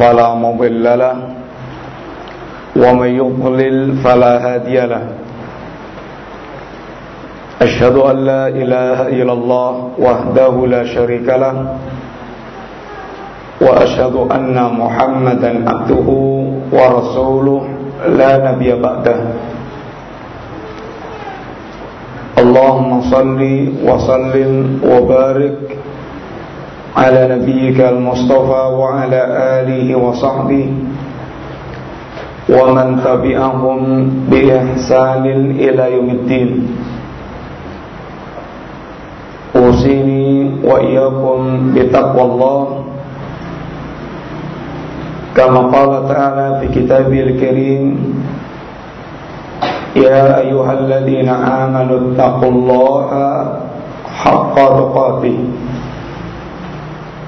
فلا مضل له ومن يضلل فلا هادي له. أشهد أن لا إله إلا الله وحده لا شريك له وأشهد أن محمدا عبده ورسوله لا نبي بعده. اللهم صل وسلم وبارك على نبيك المصطفى وعلى آله وصحبه ومن تبعهم بإحسان إلى يوم الدين. أوصيني وإياكم بتقوى الله. كما قال تعالى في كتابه الكريم يا أيها الذين آمنوا اتقوا الله حق تقاته.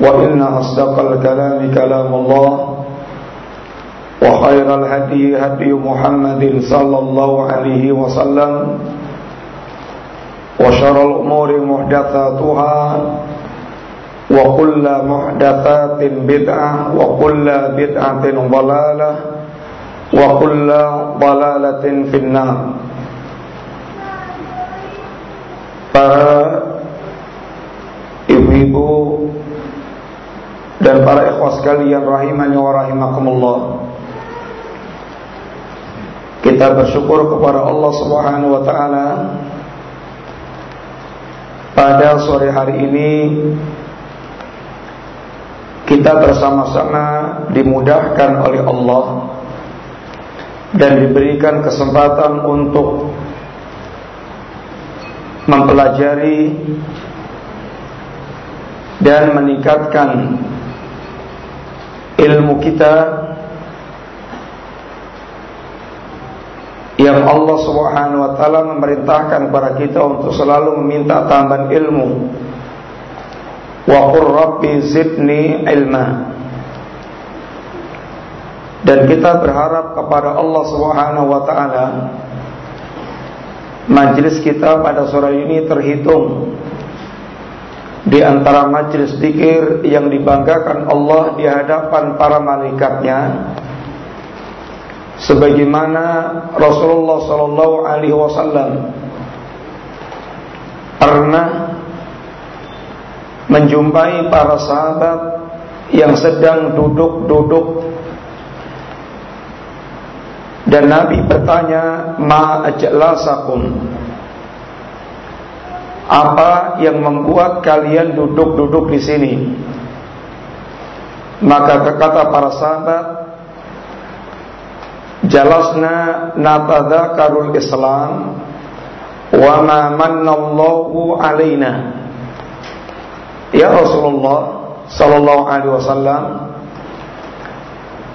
وإن أصدق الكلام كلام الله وخير الهدي هدي محمد صلى الله عليه وسلم وشر الأمور محدثاتها وكل محدثات بدعة وكل بدعة ضلالة وكل ضلالة في النار. Para dan para ikhwas sekalian rahimani wa rahimakumullah. Kita bersyukur kepada Allah Subhanahu wa taala. Pada sore hari ini kita bersama-sama dimudahkan oleh Allah dan diberikan kesempatan untuk mempelajari dan meningkatkan ilmu kita yang Allah Subhanahu wa taala memerintahkan kepada kita untuk selalu meminta tambahan ilmu. Wa qur rabbi zidni ilma. Dan kita berharap kepada Allah Subhanahu wa taala majlis kita pada sore ini terhitung di antara majlis zikir yang dibanggakan Allah di hadapan para malaikatnya sebagaimana Rasulullah sallallahu alaihi wasallam pernah menjumpai para sahabat yang sedang duduk-duduk. Dan Nabi bertanya ma ajlasakum apa yang membuat kalian duduk-duduk di sini? Maka kata para sahabat, jalasna natadzakarul Islam wa ma mannallahu alaina. Ya Rasulullah sallallahu alaihi wasallam,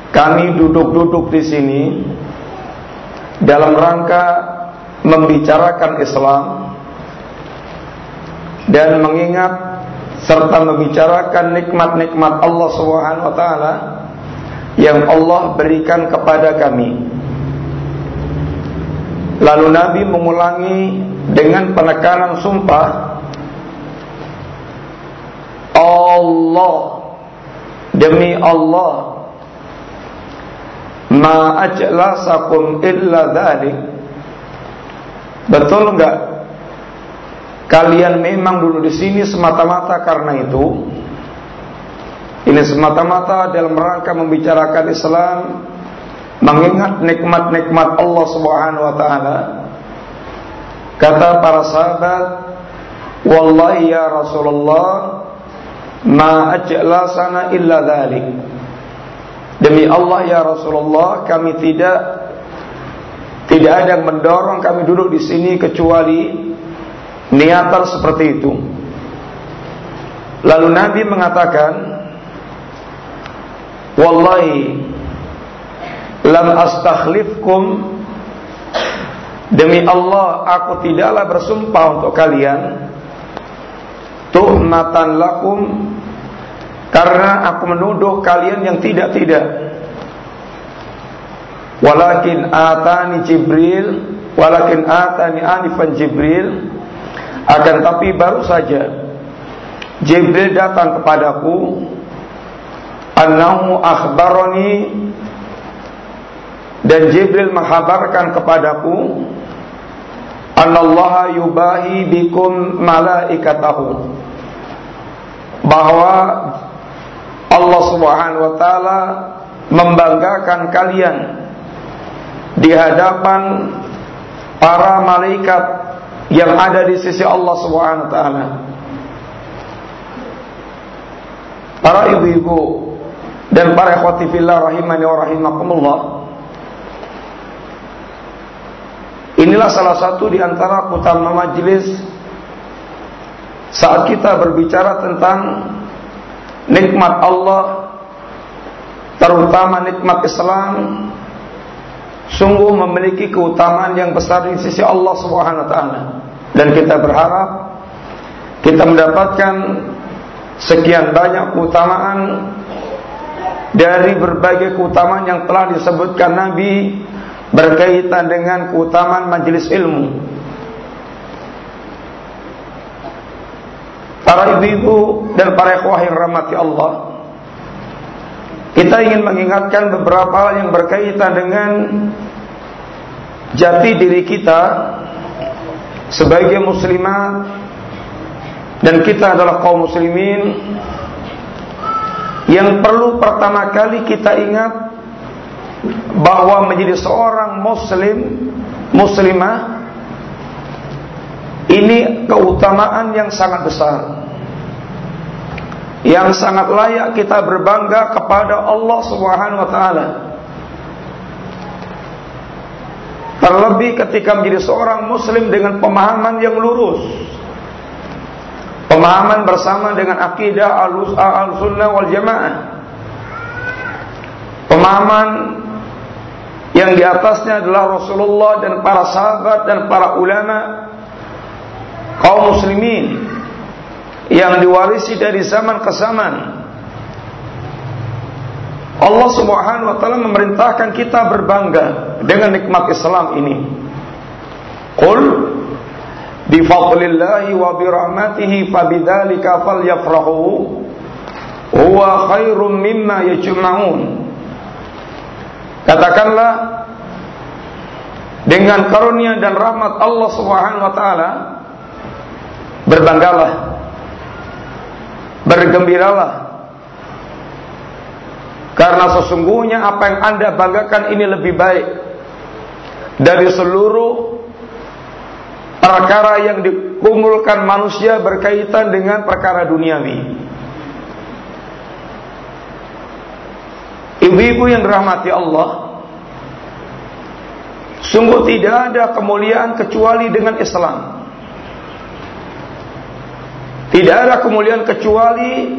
kami duduk-duduk di sini dalam rangka membicarakan Islam dan mengingat serta membicarakan nikmat-nikmat Allah Subhanahu wa taala yang Allah berikan kepada kami. Lalu Nabi mengulangi dengan penekanan sumpah Allah demi Allah ma ajlasakum illa dhalik Betul enggak Kalian memang dulu di sini semata-mata karena itu. Ini semata-mata dalam rangka membicarakan Islam, mengingat nikmat-nikmat Allah Subhanahu wa taala. Kata para sahabat, "Wallahi ya Rasulullah, ma ajlasana illa dhalik." Demi Allah ya Rasulullah, kami tidak tidak ada yang mendorong kami duduk di sini kecuali niatan seperti itu. Lalu Nabi mengatakan, Wallahi lam astakhlifkum Demi Allah aku tidaklah bersumpah untuk kalian tuhmatan lakum karena aku menuduh kalian yang tidak-tidak. Walakin atani Jibril, walakin atani anifan Jibril akan tapi baru saja Jibril datang kepadaku Annahu akhbaroni Dan Jibril menghabarkan kepadaku Anallaha yubahi bikum malaikatahu Bahwa Allah subhanahu wa ta'ala Membanggakan kalian Di hadapan Para malaikat yang ada di sisi Allah Subhanahu taala. Para ibu-ibu dan para ikhwati fillah rahimani wa rahimakumullah. Inilah salah satu di antara utama majelis saat kita berbicara tentang nikmat Allah terutama nikmat Islam sungguh memiliki keutamaan yang besar di sisi Allah Subhanahu wa taala dan kita berharap kita mendapatkan sekian banyak keutamaan dari berbagai keutamaan yang telah disebutkan Nabi berkaitan dengan keutamaan majelis ilmu. Para ibu-ibu dan para ikhwah yang rahmati Allah, kita ingin mengingatkan beberapa hal yang berkaitan dengan jati diri kita sebagai muslimat dan kita adalah kaum muslimin. Yang perlu pertama kali kita ingat bahwa menjadi seorang muslim muslimah ini keutamaan yang sangat besar yang sangat layak kita berbangga kepada Allah Subhanahu wa taala Terlebih ketika menjadi seorang muslim dengan pemahaman yang lurus. Pemahaman bersama dengan akidah al-sunnah wal jamaah. Pemahaman yang di atasnya adalah Rasulullah dan para sahabat dan para ulama kaum muslimin yang diwarisi dari zaman ke zaman Allah Subhanahu wa taala memerintahkan kita berbangga dengan nikmat Islam ini. Qul bi fadlillahi wa bi rahmatihi fabidzalika falyafrahu huwa khairum mimma yajma'un. Katakanlah dengan karunia dan rahmat Allah Subhanahu wa taala berbanggalah bergembiralah karena sesungguhnya apa yang anda banggakan ini lebih baik dari seluruh perkara yang dikumpulkan manusia berkaitan dengan perkara duniawi. Ibu-ibu yang dirahmati Allah, sungguh tidak ada kemuliaan kecuali dengan Islam. Tidak ada kemuliaan kecuali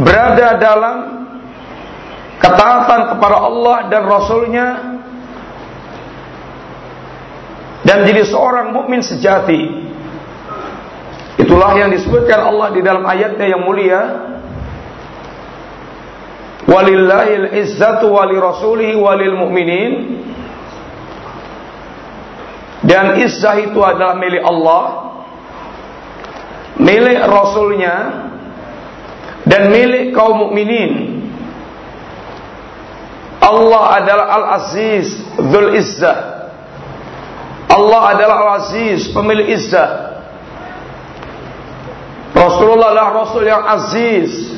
berada dalam ketaatan kepada Allah dan Rasulnya dan jadi seorang mukmin sejati. Itulah yang disebutkan Allah di dalam ayatnya yang mulia. wa izzatu wali rasulihi walil mu'minin. dan izzah itu adalah milik Allah milik Rasulnya dan milik kaum mukminin. Allah adalah Al-Aziz Dhul Izzah. Allah adalah Al-Aziz pemilik izzah. Rasulullah adalah Rasul yang aziz.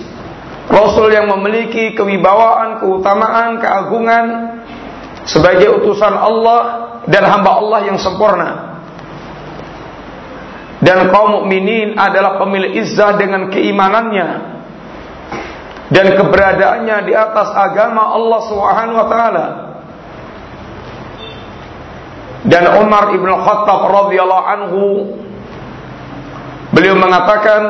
Rasul yang memiliki kewibawaan, keutamaan, keagungan sebagai utusan Allah dan hamba Allah yang sempurna. Dan kaum mukminin adalah pemilik izzah dengan keimanannya dan keberadaannya di atas agama Allah Subhanahu wa taala. Dan Umar ibn Khattab radhiyallahu anhu beliau mengatakan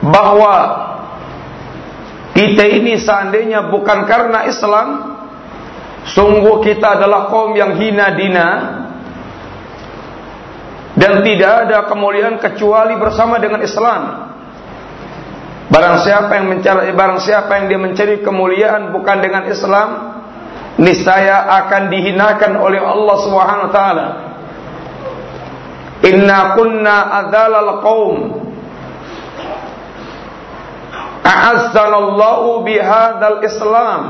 bahwa kita ini seandainya bukan karena Islam sungguh kita adalah kaum yang hina dina dan tidak ada kemuliaan kecuali bersama dengan Islam. Barang siapa yang mencari barang siapa yang dia mencari kemuliaan bukan dengan Islam niscaya akan dihinakan oleh Allah Subhanahu wa taala. Inna kunna adzalal qaum A'azzanallahu bihadzal Islam.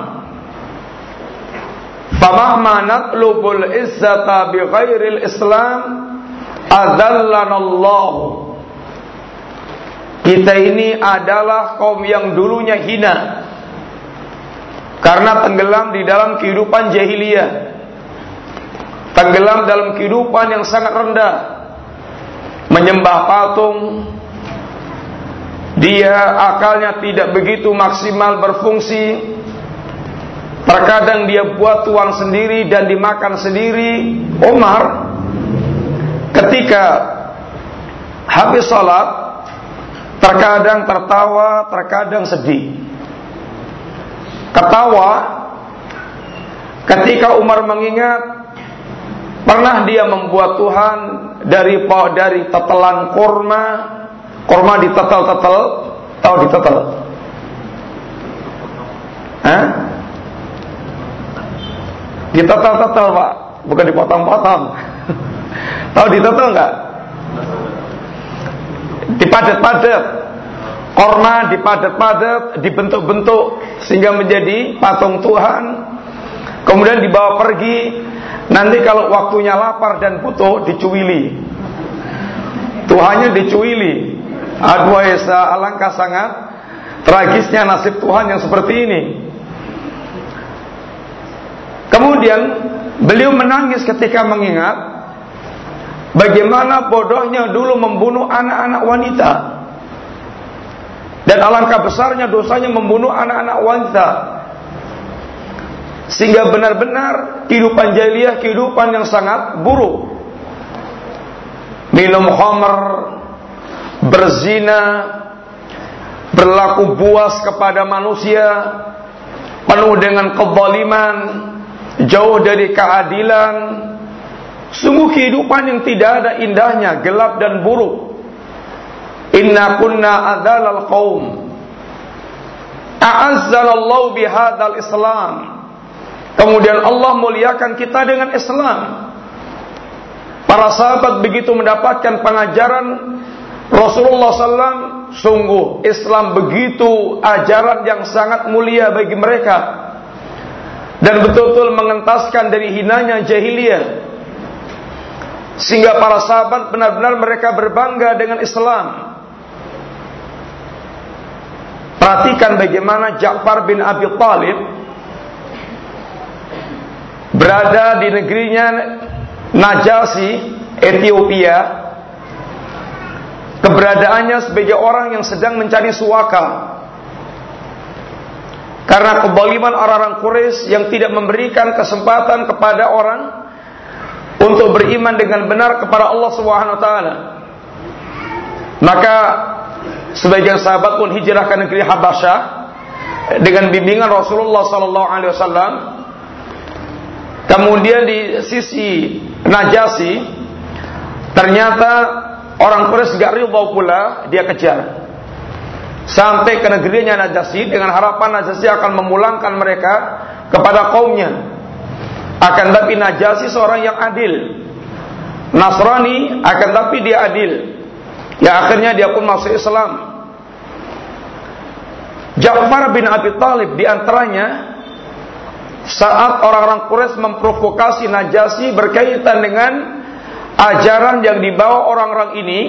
Famahma natlubul izzata bighairil Islam adzallanallahu. Kita ini adalah kaum yang dulunya hina karena tenggelam di dalam kehidupan jahiliyah. Tenggelam dalam kehidupan yang sangat rendah. Menyembah patung, dia akalnya tidak begitu maksimal berfungsi. Terkadang dia buat tuang sendiri dan dimakan sendiri. Umar ketika habis sholat terkadang tertawa, terkadang sedih. Ketawa ketika Umar mengingat pernah dia membuat Tuhan dari dari tetelan kurma Korma ditetel-tetel, tahu ditetel? Hah? Ditetel-tetel pak, bukan dipotong-potong. tahu ditetel nggak? Dipadat-padat. Korma dipadat-padat, dibentuk-bentuk sehingga menjadi patung Tuhan. Kemudian dibawa pergi. Nanti kalau waktunya lapar dan butuh dicuili. Tuhannya dicuili. Aduh Esa alangkah sangat tragisnya nasib Tuhan yang seperti ini. Kemudian beliau menangis ketika mengingat bagaimana bodohnya dulu membunuh anak-anak wanita. Dan alangkah besarnya dosanya membunuh anak-anak wanita. Sehingga benar-benar kehidupan jahiliyah kehidupan yang sangat buruk. Minum khamr, berzina, berlaku buas kepada manusia, penuh dengan kezaliman, jauh dari keadilan, sungguh kehidupan yang tidak ada indahnya, gelap dan buruk. Inna kunna adzalal qaum. A'azzanallahu bihadzal Islam. Kemudian Allah muliakan kita dengan Islam. Para sahabat begitu mendapatkan pengajaran Rasulullah SAW sungguh Islam begitu ajaran yang sangat mulia bagi mereka dan betul-betul mengentaskan dari hinanya jahiliyah sehingga para sahabat benar-benar mereka berbangga dengan Islam. Perhatikan bagaimana Ja'far bin Abi Talib berada di negerinya Najasi, Ethiopia keberadaannya sebagai orang yang sedang mencari suaka. Karena kebaliman orang-orang Quraisy yang tidak memberikan kesempatan kepada orang untuk beriman dengan benar kepada Allah Subhanahu wa taala. Maka sebagian sahabat pun hijrah ke negeri Habasyah dengan bimbingan Rasulullah sallallahu alaihi wasallam. Kemudian di sisi Najasi ternyata Orang Quraisy gak ridho pula dia kejar. Sampai ke negerinya Najasyi dengan harapan Najasyi akan memulangkan mereka kepada kaumnya. Akan tapi Najasi seorang yang adil. Nasrani akan tapi dia adil. Ya akhirnya dia pun masuk Islam. Ja'far bin Abi Talib di antaranya saat orang-orang Quraisy memprovokasi Najasi berkaitan dengan ajaran yang dibawa orang-orang ini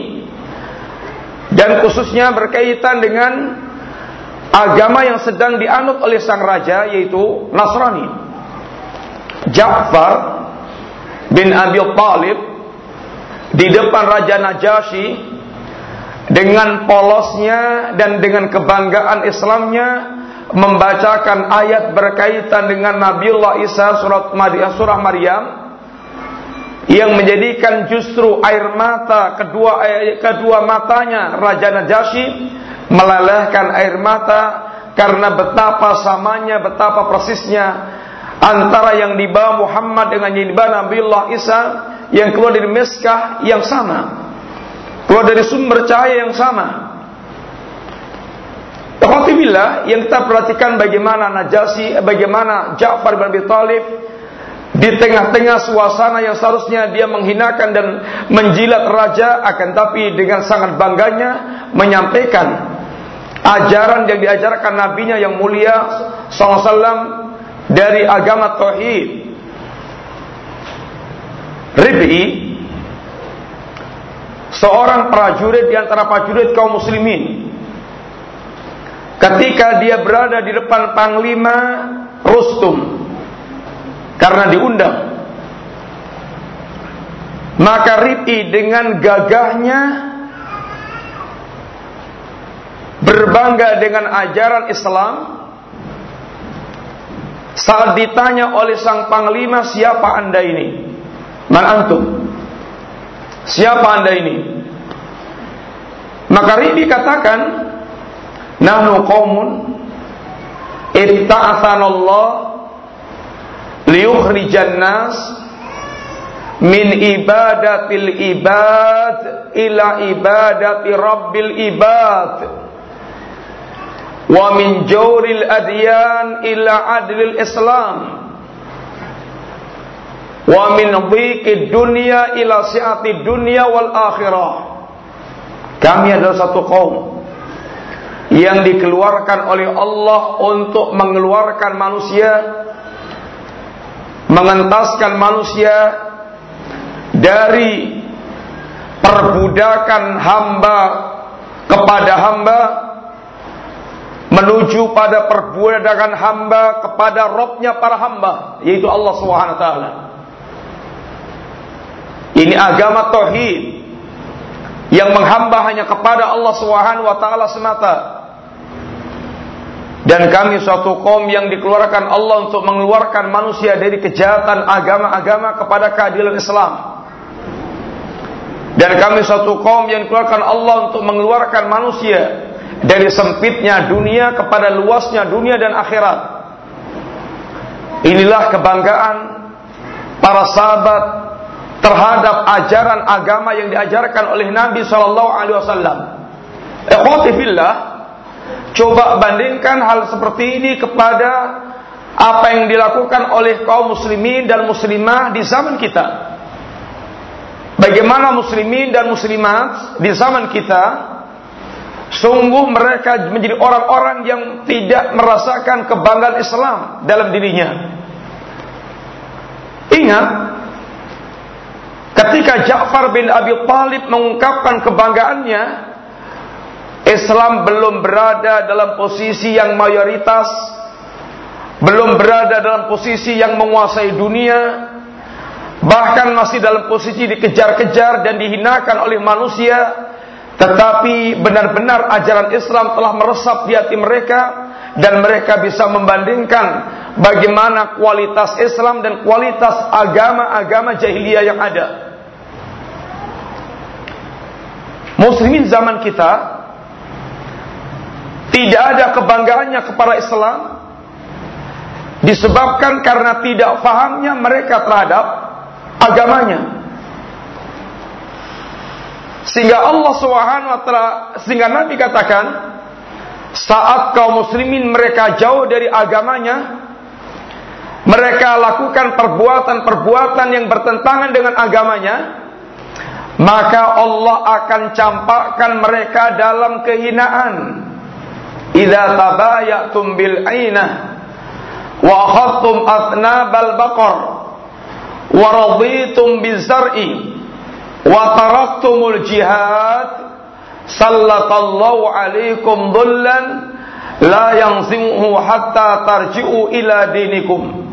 dan khususnya berkaitan dengan agama yang sedang dianut oleh sang raja yaitu Nasrani. Ja'far bin Abi Talib di depan Raja Najasyi dengan polosnya dan dengan kebanggaan Islamnya membacakan ayat berkaitan dengan Nabiullah Isa surat surah Maryam yang menjadikan justru air mata kedua kedua matanya Raja Najasyi melelehkan air mata karena betapa samanya betapa persisnya antara yang dibawa Muhammad dengan yang dibawa Nabiullah Isa yang keluar dari meskah yang sama keluar dari sumber cahaya yang sama. Alhamdulillah yang kita perhatikan bagaimana Najasi, bagaimana Ja'far bin Abi Thalib di tengah-tengah suasana yang seharusnya dia menghinakan dan menjilat raja akan tapi dengan sangat bangganya menyampaikan ajaran yang diajarkan nabinya yang mulia SAW dari agama tauhid. Rib'i. Seorang prajurit di antara prajurit kaum muslimin. Ketika dia berada di depan panglima Rustum. Karena diundang. Maka Ripi dengan gagahnya berbangga dengan ajaran Islam saat ditanya oleh sang panglima siapa anda ini? Man antum. Siapa anda ini? Maka Ribi katakan, Nahnu qawmun Itta'athanallah Liyukhrijan nas Min ibadatil ibad Ila ibadati rabbil ibad Wa min jawril adyan Ila adlil islam. Wa min dhiqid dunya ila si'ati dunya wal akhirah. Kami adalah satu kaum yang dikeluarkan oleh Allah untuk mengeluarkan manusia mengentaskan manusia dari perbudakan hamba kepada hamba menuju pada perbudakan hamba kepada Robnya para hamba yaitu Allah taala ini agama tauhid yang menghamba hanya kepada Allah taala semata. Dan kami suatu kaum yang dikeluarkan Allah untuk mengeluarkan manusia dari kejahatan agama-agama kepada keadilan Islam. Dan kami suatu kaum yang dikeluarkan Allah untuk mengeluarkan manusia dari sempitnya dunia kepada luasnya dunia dan akhirat. Inilah kebanggaan para sahabat terhadap ajaran agama yang diajarkan oleh Nabi Shallallahu Alaihi Wasallam. Ikhwatifillah, coba bandingkan hal seperti ini kepada apa yang dilakukan oleh kaum muslimin dan muslimah di zaman kita. Bagaimana muslimin dan muslimat di zaman kita sungguh mereka menjadi orang-orang yang tidak merasakan kebanggaan Islam dalam dirinya. Ingat, Ketika Ja'far bin Abi Talib mengungkapkan kebanggaannya, Islam belum berada dalam posisi yang mayoritas, belum berada dalam posisi yang menguasai dunia, bahkan masih dalam posisi dikejar-kejar dan dihinakan oleh manusia, tetapi benar-benar ajaran Islam telah meresap di hati mereka dan mereka bisa membandingkan bagaimana kualitas Islam dan kualitas agama-agama jahiliyah yang ada. Muslimin zaman kita tidak ada kebanggaannya kepada Islam disebabkan karena tidak fahamnya mereka terhadap agamanya. Sehingga Allah Subhanahu wa taala sehingga Nabi katakan saat kaum muslimin mereka jauh dari agamanya mereka lakukan perbuatan-perbuatan yang bertentangan dengan agamanya, maka Allah akan campakkan mereka dalam kehinaan. Idza tabayatum bil ainah wa akhadtum atnabal baqar wa raditum bizar'i wa taraktumul jihad sallatallahu alaikum dhullan la yanzimuhu hatta tarji'u ila dinikum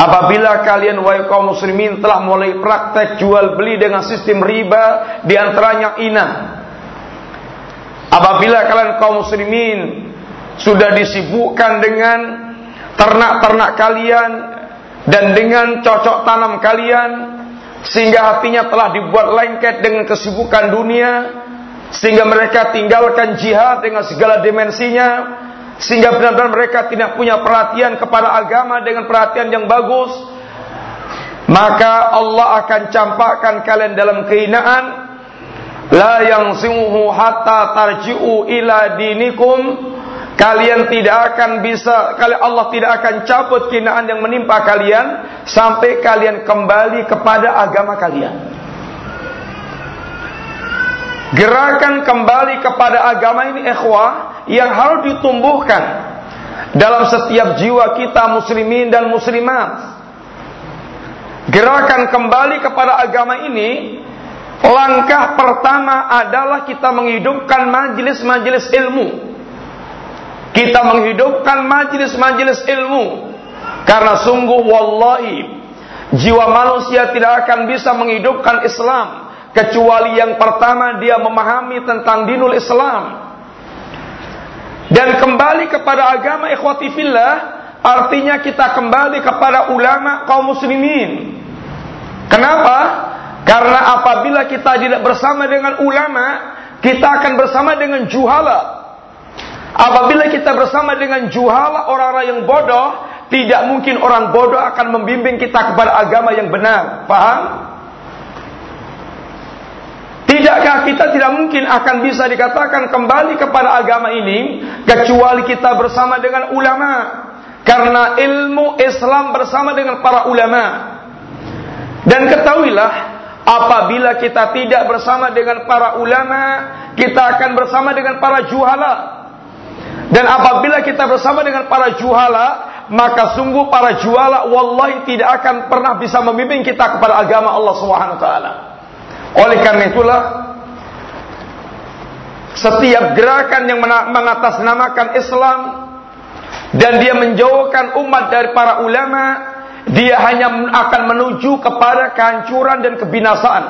Apabila kalian wahai kaum muslimin telah mulai praktek jual beli dengan sistem riba di antaranya ina. Apabila kalian kaum muslimin sudah disibukkan dengan ternak-ternak kalian dan dengan cocok tanam kalian sehingga hatinya telah dibuat lengket dengan kesibukan dunia. Sehingga mereka tinggalkan jihad dengan segala dimensinya. Sehingga benar-benar mereka tidak punya perhatian kepada agama dengan perhatian yang bagus. Maka Allah akan campakkan kalian dalam kehinaan la yang simuhu hatta tarji'u ila dinikum kalian tidak akan bisa kalian Allah tidak akan cabut kehinaan yang menimpa kalian sampai kalian kembali kepada agama kalian Gerakan kembali kepada agama ini ikhwah yang harus ditumbuhkan dalam setiap jiwa kita muslimin dan muslimat. Gerakan kembali kepada agama ini langkah pertama adalah kita menghidupkan majelis-majelis ilmu. Kita menghidupkan majelis-majelis ilmu. Karena sungguh wallahi jiwa manusia tidak akan bisa menghidupkan Islam kecuali yang pertama dia memahami tentang dinul Islam. Dan kembali kepada agama ikhwati fillah artinya kita kembali kepada ulama kaum muslimin. Kenapa? Karena apabila kita tidak bersama dengan ulama kita akan bersama dengan juhala apabila kita bersama dengan juhala orang-orang yang bodoh tidak mungkin orang bodoh akan membimbing kita kepada agama yang benar paham Tidakkah kita tidak mungkin akan bisa dikatakan kembali kepada agama ini kecuali kita bersama dengan ulama? Karena ilmu Islam bersama dengan para ulama. Dan ketahuilah apabila kita tidak bersama dengan para ulama, kita akan bersama dengan para juhala. Dan apabila kita bersama dengan para juhala, maka sungguh para juhala wallahi tidak akan pernah bisa membimbing kita kepada agama Allah Subhanahu wa taala. Oleh karena itulah setiap gerakan yang mengatasnamakan Islam dan dia menjauhkan umat dari para ulama, dia hanya akan menuju kepada kehancuran dan kebinasaan.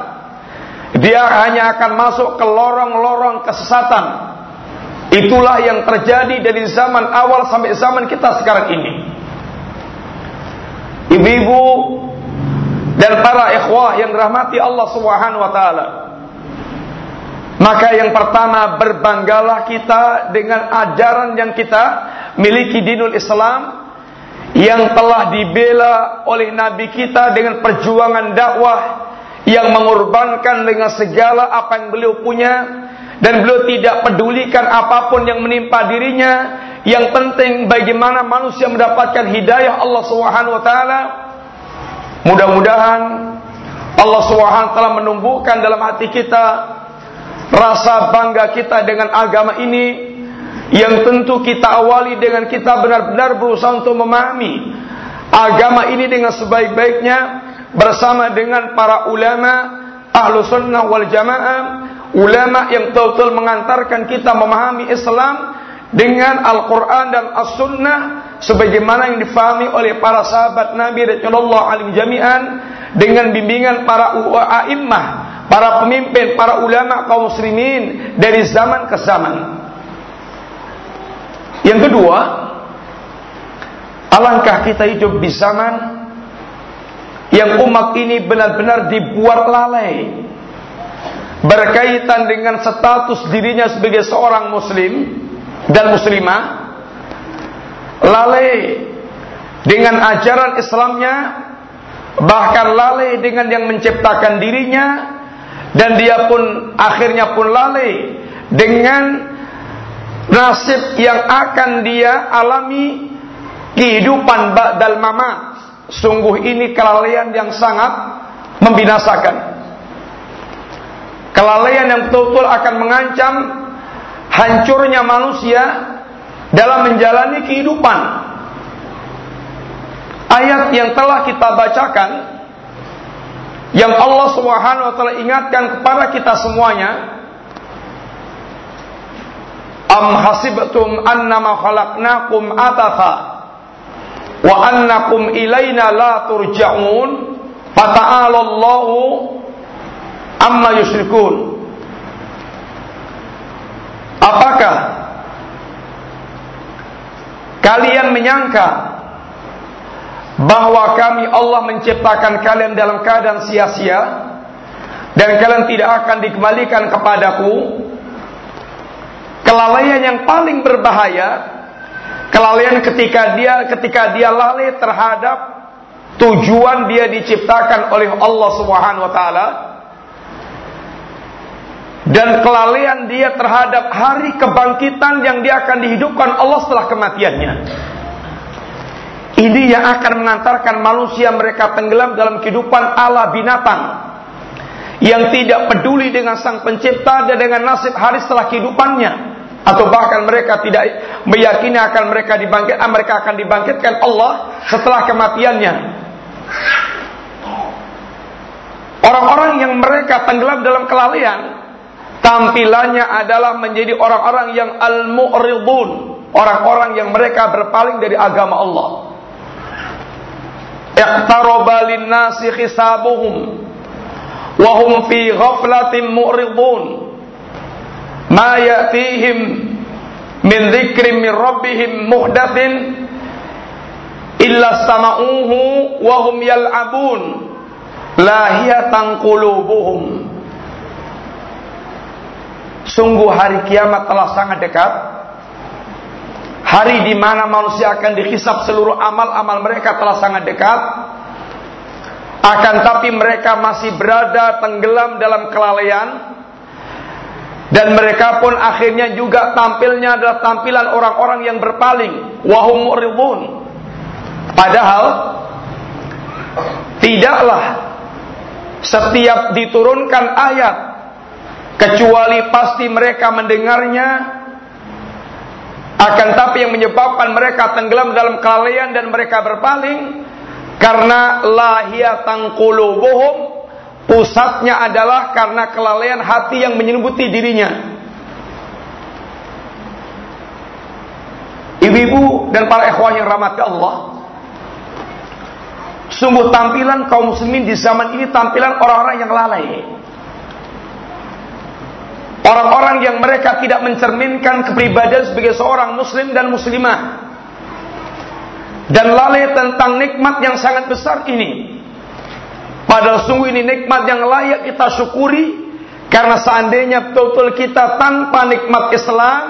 Dia hanya akan masuk ke lorong-lorong kesesatan. Itulah yang terjadi dari zaman awal sampai zaman kita sekarang ini. Ibu-ibu dan para ikhwah yang dirahmati Allah Subhanahu wa taala. Maka yang pertama berbanggalah kita dengan ajaran yang kita miliki dinul Islam yang telah dibela oleh nabi kita dengan perjuangan dakwah yang mengorbankan dengan segala apa yang beliau punya dan beliau tidak pedulikan apa pun yang menimpa dirinya. Yang penting bagaimana manusia mendapatkan hidayah Allah Subhanahu wa taala. Mudah-mudahan Allah SWT menumbuhkan dalam hati kita rasa bangga kita dengan agama ini yang tentu kita awali dengan kita benar-benar berusaha untuk memahami agama ini dengan sebaik-baiknya bersama dengan para ulama ahlu sunnah wal jamaah ulama yang betul-betul mengantarkan kita memahami Islam dengan Al-Quran dan As-Sunnah sebagaimana yang difahami oleh para sahabat Nabi Rasulullah alim jami'an dengan bimbingan para a'immah, para pemimpin, para ulama kaum muslimin dari zaman ke zaman. Yang kedua, alangkah kita hidup di zaman yang umat ini benar-benar dibuat lalai berkaitan dengan status dirinya sebagai seorang muslim dan muslimah lalai dengan ajaran Islamnya bahkan lalai dengan yang menciptakan dirinya dan dia pun akhirnya pun lalai dengan nasib yang akan dia alami kehidupan ba'dal mamat. Sungguh ini kelalaian yang sangat membinasakan. Kelalaian yang betul-betul akan mengancam hancurnya manusia dalam menjalani kehidupan. Ayat yang telah kita bacakan yang Allah Subhanahu wa taala ingatkan kepada kita semuanya Am hasibtum annama khalaqnakum atatha wa annakum ilaina la turja'un fata'ala Allahu amma yusyrikun. Apakah kalian menyangka bahwa kami Allah menciptakan kalian dalam keadaan sia-sia dan kalian tidak akan dikembalikan kepadaku? Kelalaian yang paling berbahaya kelalaian ketika dia ketika dia lalai terhadap tujuan dia diciptakan oleh Allah Subhanahu wa taala dan kelalaian dia terhadap hari kebangkitan yang dia akan dihidupkan Allah setelah kematiannya. Ini yang akan mengantarkan manusia mereka tenggelam dalam kehidupan ala binatang. Yang tidak peduli dengan sang pencipta dan dengan nasib hari setelah kehidupannya. Atau bahkan mereka tidak meyakini akan mereka dibangkit ah, mereka akan dibangkitkan Allah setelah kematiannya. Orang-orang yang mereka tenggelam dalam kelalaian tampilannya adalah menjadi orang-orang yang al-mu'ridun, orang-orang yang mereka berpaling dari agama Allah. Iqtaraba lin-nasi hisabuhum. Wa hum fi ghaflatin mu'ridun. Ma ya'tihim min dzikrin min rabbihim muhdatsin illa sama'uhu wa hum yal'abun. Lahiyatan qulubuhum Sungguh hari kiamat telah sangat dekat. Hari di mana manusia akan dihisap seluruh amal-amal mereka telah sangat dekat. Akan tapi mereka masih berada tenggelam dalam kelalaian. Dan mereka pun akhirnya juga tampilnya adalah tampilan orang-orang yang berpaling. Wahum mu'ridun. Padahal tidaklah setiap diturunkan ayat kecuali pasti mereka mendengarnya. Akan tapi yang menyebabkan mereka tenggelam dalam kelalaian dan mereka berpaling karena lahiyatan qulubuhum pusatnya adalah karena kelalaian hati yang menyelimuti dirinya. Ibu-ibu dan para ikhwah yang rahmat Allah sungguh tampilan kaum muslimin di zaman ini tampilan orang-orang yang lalai Orang-orang yang mereka tidak mencerminkan kepribadian sebagai seorang muslim dan muslimah. Dan lalai tentang nikmat yang sangat besar ini. Padahal sungguh ini nikmat yang layak kita syukuri. Karena seandainya betul-betul kita tanpa nikmat Islam.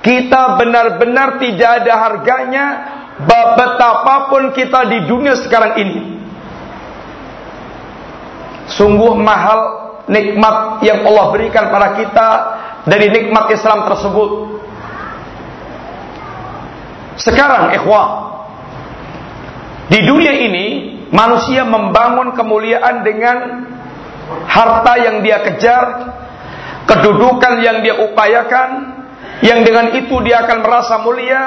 Kita benar-benar tidak ada harganya. Betapapun kita di dunia sekarang ini. Sungguh mahal nikmat yang Allah berikan pada kita dari nikmat Islam tersebut. Sekarang ikhwah, di dunia ini manusia membangun kemuliaan dengan harta yang dia kejar, kedudukan yang dia upayakan, yang dengan itu dia akan merasa mulia,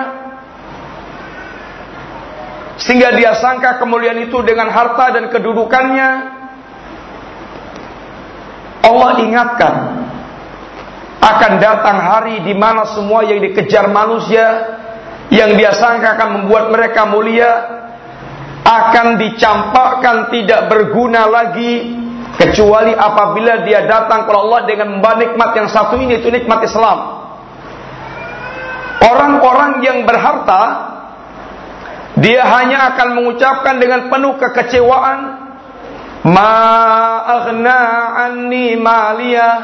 sehingga dia sangka kemuliaan itu dengan harta dan kedudukannya Allah ingatkan akan datang hari di mana semua yang dikejar manusia yang dia sangka akan membuat mereka mulia akan dicampakkan tidak berguna lagi kecuali apabila dia datang kepada Allah dengan membawa nikmat yang satu ini itu nikmat Islam. Orang-orang yang berharta dia hanya akan mengucapkan dengan penuh kekecewaan Ma aghna anni maliyah.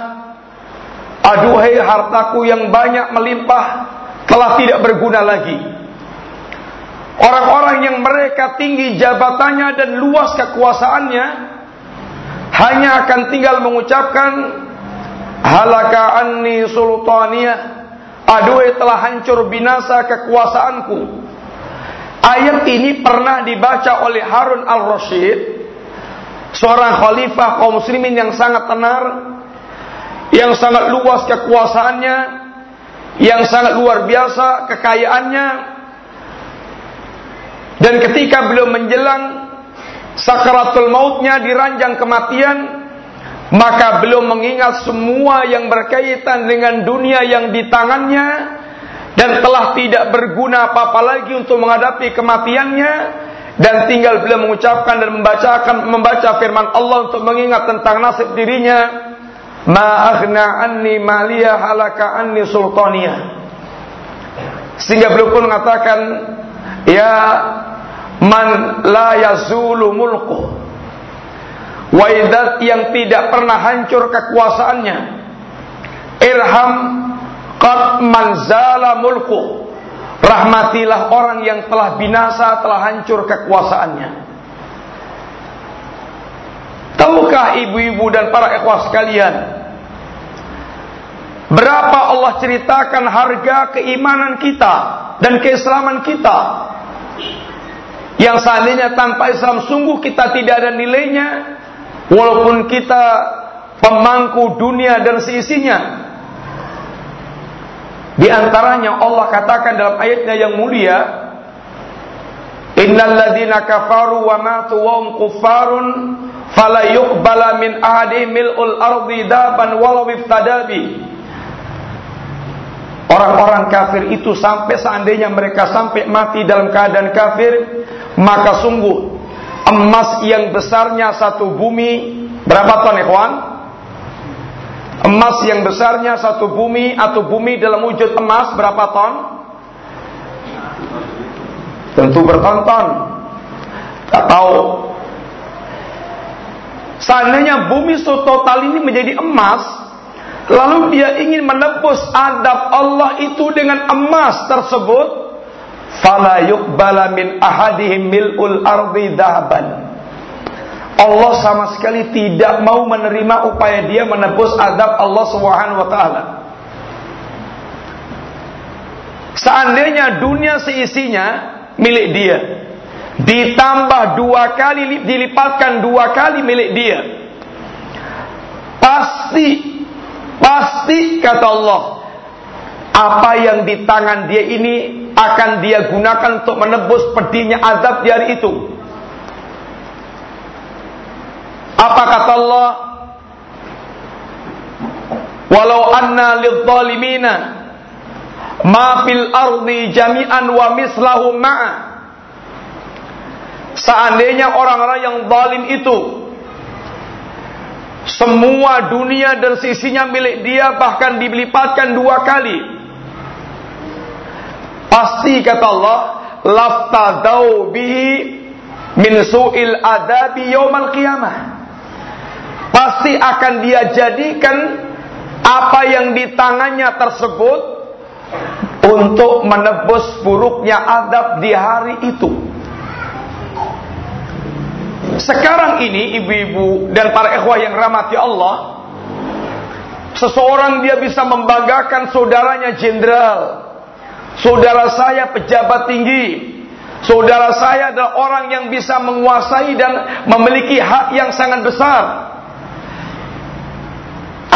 Aduhai hartaku yang banyak melimpah Telah tidak berguna lagi. Orang-orang yang mereka tinggi jabatannya dan luas kekuasaannya Hanya akan tinggal mengucapkan Halaka anni sultaniyah. Aduhai telah hancur binasa kekuasaanku. Ayat ini pernah dibaca oleh Harun al-Rashid, seorang khalifah kaum muslimin yang sangat tenar, yang sangat luas kekuasaannya, yang sangat luar biasa kekayaannya. Dan ketika beliau menjelang sakaratul mautnya di ranjang kematian, maka beliau mengingat semua yang berkaitan dengan dunia yang di tangannya dan telah tidak berguna apa-apa lagi untuk menghadapi kematiannya dan tinggal beliau mengucapkan dan membacakan membaca firman Allah untuk mengingat tentang nasib dirinya. Ma aghna anni maliya halaka anni sultaniya. Sehingga beliau pun mengatakan ya man la yazulu mulku. Waidat yang tidak pernah hancur kekuasaannya irham Qad manzala mulku. Rahmatilah orang yang telah binasa, telah hancur kekuasaannya. Tahukah ibu-ibu dan para ikhwah sekalian? Berapa Allah ceritakan harga keimanan kita dan keislaman kita? Yang seandainya tanpa Islam sungguh kita tidak ada nilainya, walaupun kita pemangku dunia dan seisinya. Di antaranya Allah katakan dalam ayatnya yang mulia, Innal ladina kafaru wa matu wa hum kuffarun fala yuqbala min ahadihim mil'ul ardi daban walau iftadabi. Orang-orang kafir itu sampai seandainya mereka sampai mati dalam keadaan kafir, maka sungguh emas yang besarnya satu bumi berapa ton ikhwan? Emas yang besarnya satu bumi atau bumi dalam wujud emas berapa ton? Tentu bertonton. Tahu. Seandainya bumi total ini menjadi emas, lalu dia ingin menebus adab Allah itu dengan emas tersebut, fala yuqbala min ahadihim mil'ul ardi dahaban Allah sama sekali tidak mau menerima upaya dia menebus adab Allah Subhanahu wa taala. Seandainya dunia seisinya milik dia, ditambah dua kali dilipatkan dua kali milik dia, pasti pasti kata Allah apa yang di tangan dia ini akan dia gunakan untuk menebus pedihnya azab di hari itu. Apa kata Allah? Walau anna lidzalimina ma fil ardi jami'an wa mislahu ma'a. Seandainya orang-orang yang zalim itu semua dunia dan sisinya milik dia bahkan dilipatkan dua kali. Pasti kata Allah, laftadau bihi min su'il adabi yaumal qiyamah pasti akan dia jadikan apa yang di tangannya tersebut untuk menebus buruknya adab di hari itu. Sekarang ini ibu-ibu dan para ikhwah yang rahmati Allah, seseorang dia bisa membanggakan saudaranya jenderal, saudara saya pejabat tinggi, saudara saya adalah orang yang bisa menguasai dan memiliki hak yang sangat besar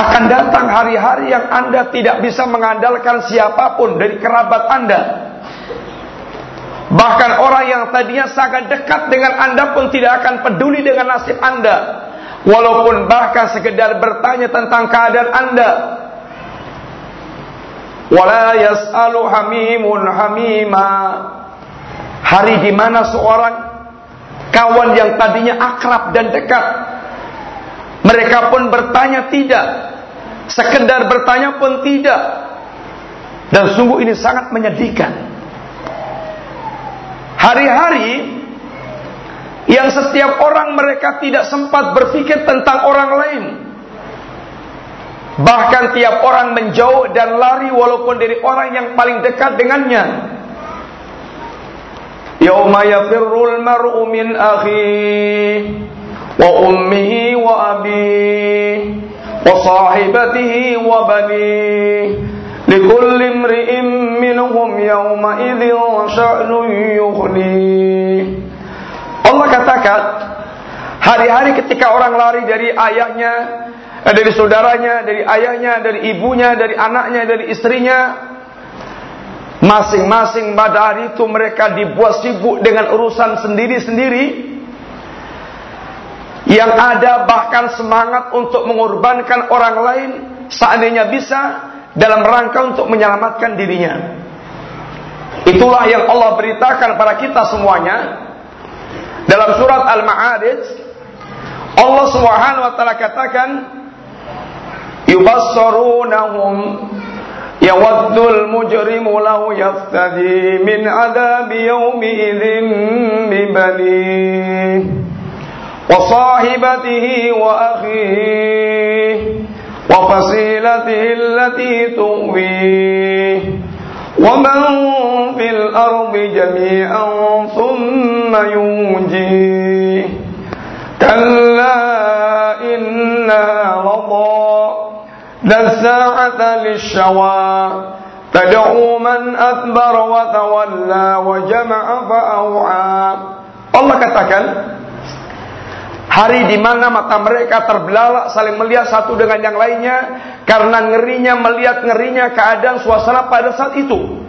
akan datang hari-hari yang Anda tidak bisa mengandalkan siapa pun dari kerabat Anda. Bahkan orang yang tadinya sangat dekat dengan Anda pun tidak akan peduli dengan nasib Anda. Walaupun bahkan sekedar bertanya tentang keadaan Anda. Wala yas'alu hamimun hamima. Hari di mana seorang kawan yang tadinya akrab dan dekat mereka pun bertanya tidak Sekedar bertanya pun tidak. Dan sungguh ini sangat menyedihkan. Hari-hari yang setiap orang mereka tidak sempat berpikir tentang orang lain. Bahkan tiap orang menjauh dan lari walaupun dari orang yang paling dekat dengannya. Yauma yafirrul mar'u min akhi wa ummihi wa abihi وصاحبته وبنيه لكل امرئ منهم يومئذ شأن يغنيه Allah katakan hari-hari ketika orang lari dari ayahnya dari saudaranya, dari ayahnya, dari ibunya, dari anaknya, dari istrinya masing-masing pada hari itu mereka dibuat sibuk dengan urusan sendiri-sendiri yang ada bahkan semangat untuk mengorbankan orang lain seandainya bisa dalam rangka untuk menyelamatkan dirinya. Itulah yang Allah beritakan pada kita semuanya dalam surat Al-Ma'arij Allah Subhanahu wa taala katakan yubassarunahum yawaddul mujrimu law yaftadi min adabi yawmi idzin وصاحبته وأخيه وفصيلته التي تؤويه ومن في الأرض جميعا ثم ينجيه كلا إنها لضى نزاعة للشوى تدعو من أكبر وتولى وجمع فأوعى. Allah katakan Hari di mana mata mereka terbelalak saling melihat satu dengan yang lainnya karena ngerinya melihat ngerinya keadaan suasana pada saat itu.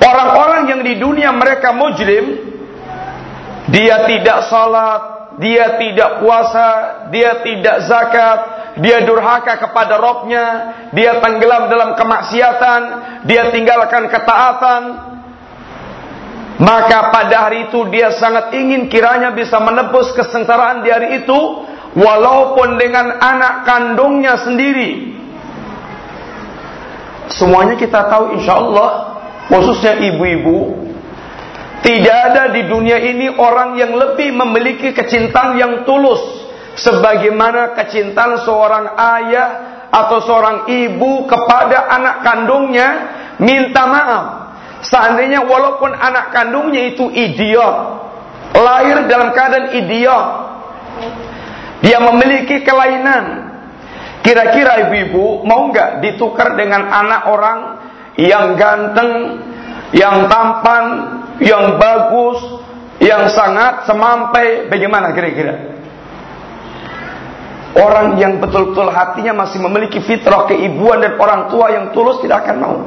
Orang-orang yang di dunia mereka mujrim, dia tidak salat, dia tidak puasa, dia tidak zakat, dia durhaka kepada Robnya, dia tenggelam dalam kemaksiatan, dia tinggalkan ketaatan, maka pada hari itu dia sangat ingin kiranya bisa menebus kesengsaraan di hari itu walaupun dengan anak kandungnya sendiri. Semuanya kita tahu insya Allah khususnya ibu-ibu tidak ada di dunia ini orang yang lebih memiliki kecintaan yang tulus sebagaimana kecintaan seorang ayah atau seorang ibu kepada anak kandungnya minta maaf Seandainya walaupun anak kandungnya itu idiot, lahir dalam keadaan idiot, dia memiliki kelainan. Kira-kira ibu-ibu mau nggak ditukar dengan anak orang yang ganteng, yang tampan, yang bagus, yang sangat semampai? Bagaimana kira-kira? Orang yang betul-betul hatinya masih memiliki fitrah keibuan dan orang tua yang tulus tidak akan mau.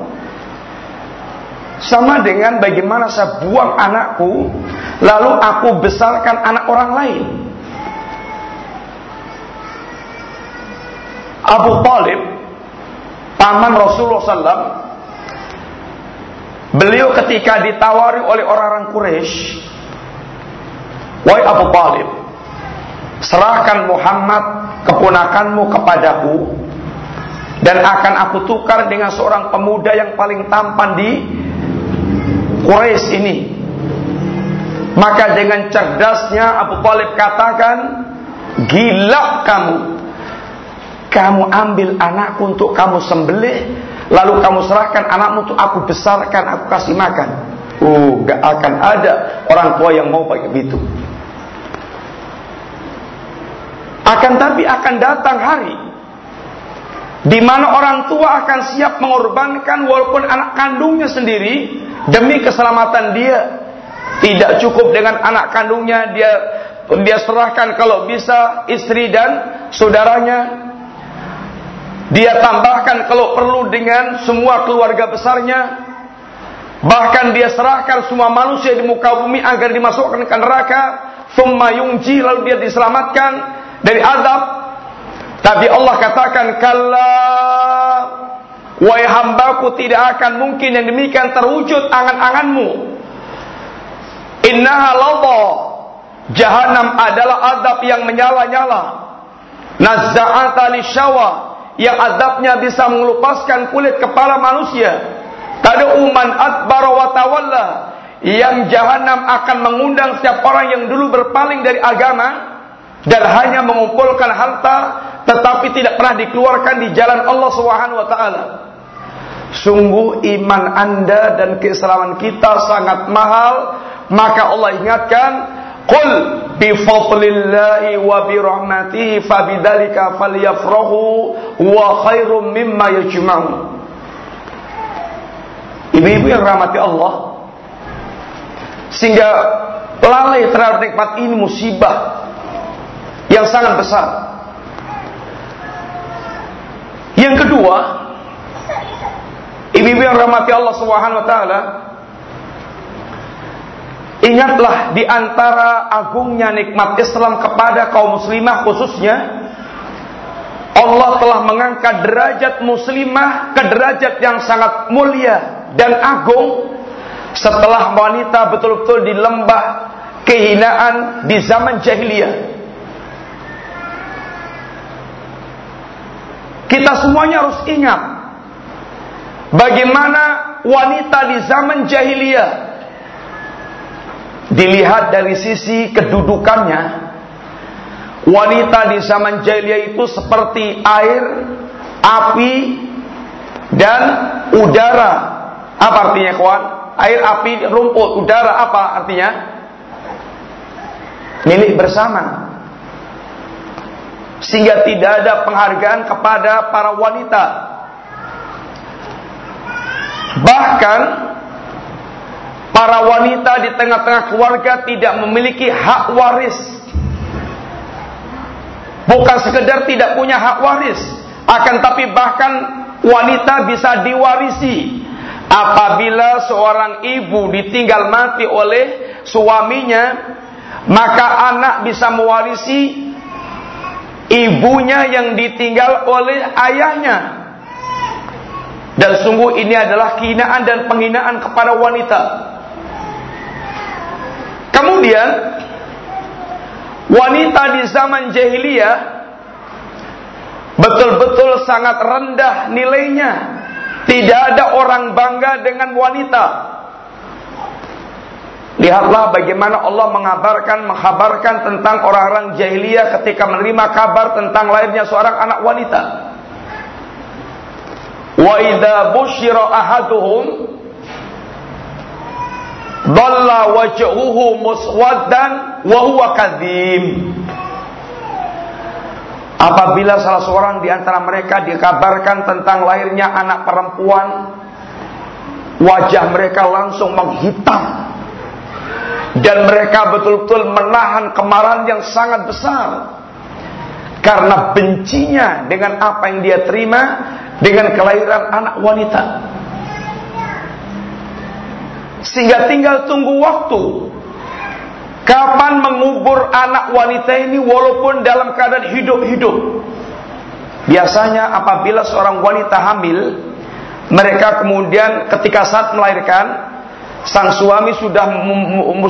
Sama dengan bagaimana saya buang anakku, lalu aku besarkan anak orang lain. Abu Talib, paman Rasulullah SAW, beliau ketika ditawari oleh orang-orang Quraisy, Wahai Abu Talib, serahkan Muhammad keponakanmu kepadaku, dan akan aku tukar dengan seorang pemuda yang paling tampan di Quraisy ini. Maka dengan cerdasnya Abu Talib katakan, gila kamu. Kamu ambil anakku untuk kamu sembelih, lalu kamu serahkan anakmu untuk aku besarkan, aku kasih makan. Oh, gak akan ada orang tua yang mau pakai begitu. Akan tapi akan datang hari di mana orang tua akan siap mengorbankan walaupun anak kandungnya sendiri demi keselamatan dia. Tidak cukup dengan anak kandungnya dia dia serahkan kalau bisa istri dan saudaranya. Dia tambahkan kalau perlu dengan semua keluarga besarnya. Bahkan dia serahkan semua manusia di muka bumi agar dimasukkan ke neraka. Thumma yungji lalu dia diselamatkan dari azab. Tapi Allah katakan kalla Wahai hambaku tidak akan mungkin yang demikian terwujud angan-anganmu. Innaha ladha. Jahanam adalah adab yang menyala-nyala. Nazza'ata lisyawa. Yang adabnya bisa mengelupaskan kulit kepala manusia. Tad'u man adbara wa tawalla. Yang jahanam akan mengundang setiap orang yang dulu berpaling dari agama dan hanya mengumpulkan harta tetapi tidak pernah dikeluarkan di jalan Allah Subhanahu wa taala. Sungguh iman Anda dan keislaman kita sangat mahal, maka Allah ingatkan, "Qul bi fadlillahi wa bi rahmatihi fabidzalika falyafrahu wa khairum mimma yajma'un." Ibu-ibu yang rahmati Allah sehingga lalai terhadap nikmat ini musibah yang sangat besar. Yang kedua, ibu-ibu yang rahmati Allah Subhanahu wa taala, ingatlah di antara agungnya nikmat Islam kepada kaum muslimah khususnya Allah telah mengangkat derajat muslimah ke derajat yang sangat mulia dan agung setelah wanita betul-betul di lembah kehinaan di zaman jahiliyah. Kita semuanya harus ingat bagaimana wanita di zaman jahiliyah dilihat dari sisi kedudukannya. Wanita di zaman jahiliyah itu seperti air, api, dan udara. Apa artinya kawan? Air, api, rumput, udara apa artinya? Milik bersama sehingga tidak ada penghargaan kepada para wanita. Bahkan para wanita di tengah-tengah keluarga tidak memiliki hak waris. Bukan sekedar tidak punya hak waris, akan tapi bahkan wanita bisa diwarisi apabila seorang ibu ditinggal mati oleh suaminya maka anak bisa mewarisi ibunya yang ditinggal oleh ayahnya. Dan sungguh ini adalah kehinaan dan penghinaan kepada wanita. Kemudian wanita di zaman jahiliyah betul-betul sangat rendah nilainya. Tidak ada orang bangga dengan wanita. Lihatlah bagaimana Allah mengabarkan, menghabarkan tentang orang-orang jahiliyah ketika menerima kabar tentang lahirnya seorang anak wanita. Wa idza busyira ahaduhum dhalla wajhuhu muswaddan wa huwa kadzim. Apabila salah seorang di antara mereka dikabarkan tentang lahirnya anak perempuan, wajah mereka langsung menghitam dan mereka betul-betul menahan kemarahan yang sangat besar. Karena bencinya dengan apa yang dia terima dengan kelahiran anak wanita. Sehingga tinggal tunggu waktu. Kapan mengubur anak wanita ini walaupun dalam keadaan hidup-hidup. Biasanya apabila seorang wanita hamil mereka kemudian ketika saat melahirkan sang suami sudah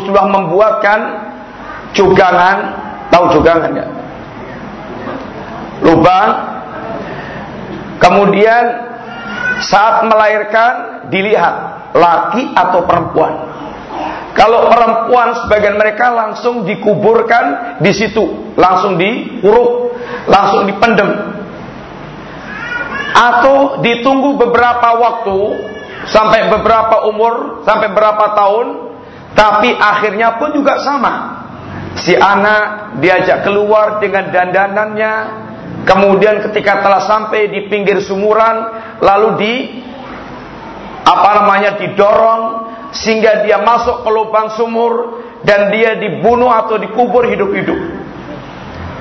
sudah membuatkan cugangan, tahu cugangan ya? Lubang. Kemudian saat melahirkan dilihat laki atau perempuan. Kalau perempuan sebagian mereka langsung dikuburkan di situ, langsung diuruk, langsung dipendem. Atau ditunggu beberapa waktu sampai beberapa umur, sampai berapa tahun, tapi akhirnya pun juga sama. Si anak diajak keluar dengan dandanannya, kemudian ketika telah sampai di pinggir sumuran, lalu di apa namanya didorong sehingga dia masuk ke lubang sumur dan dia dibunuh atau dikubur hidup-hidup.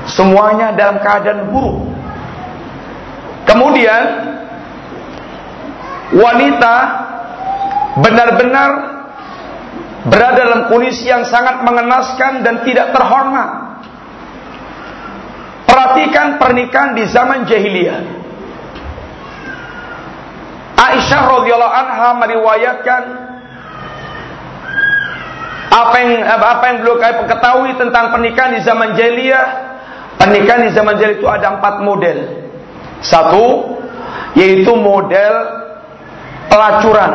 Semuanya dalam keadaan buruk. Kemudian wanita benar-benar berada dalam kondisi yang sangat mengenaskan dan tidak terhormat. Perhatikan pernikahan di zaman jahiliyah. Aisyah radhiyallahu anha meriwayatkan apa yang apa yang beliau ketahui tentang pernikahan di zaman jahiliyah. Pernikahan di zaman jahiliyah itu ada empat model. Satu, yaitu model pelacuran.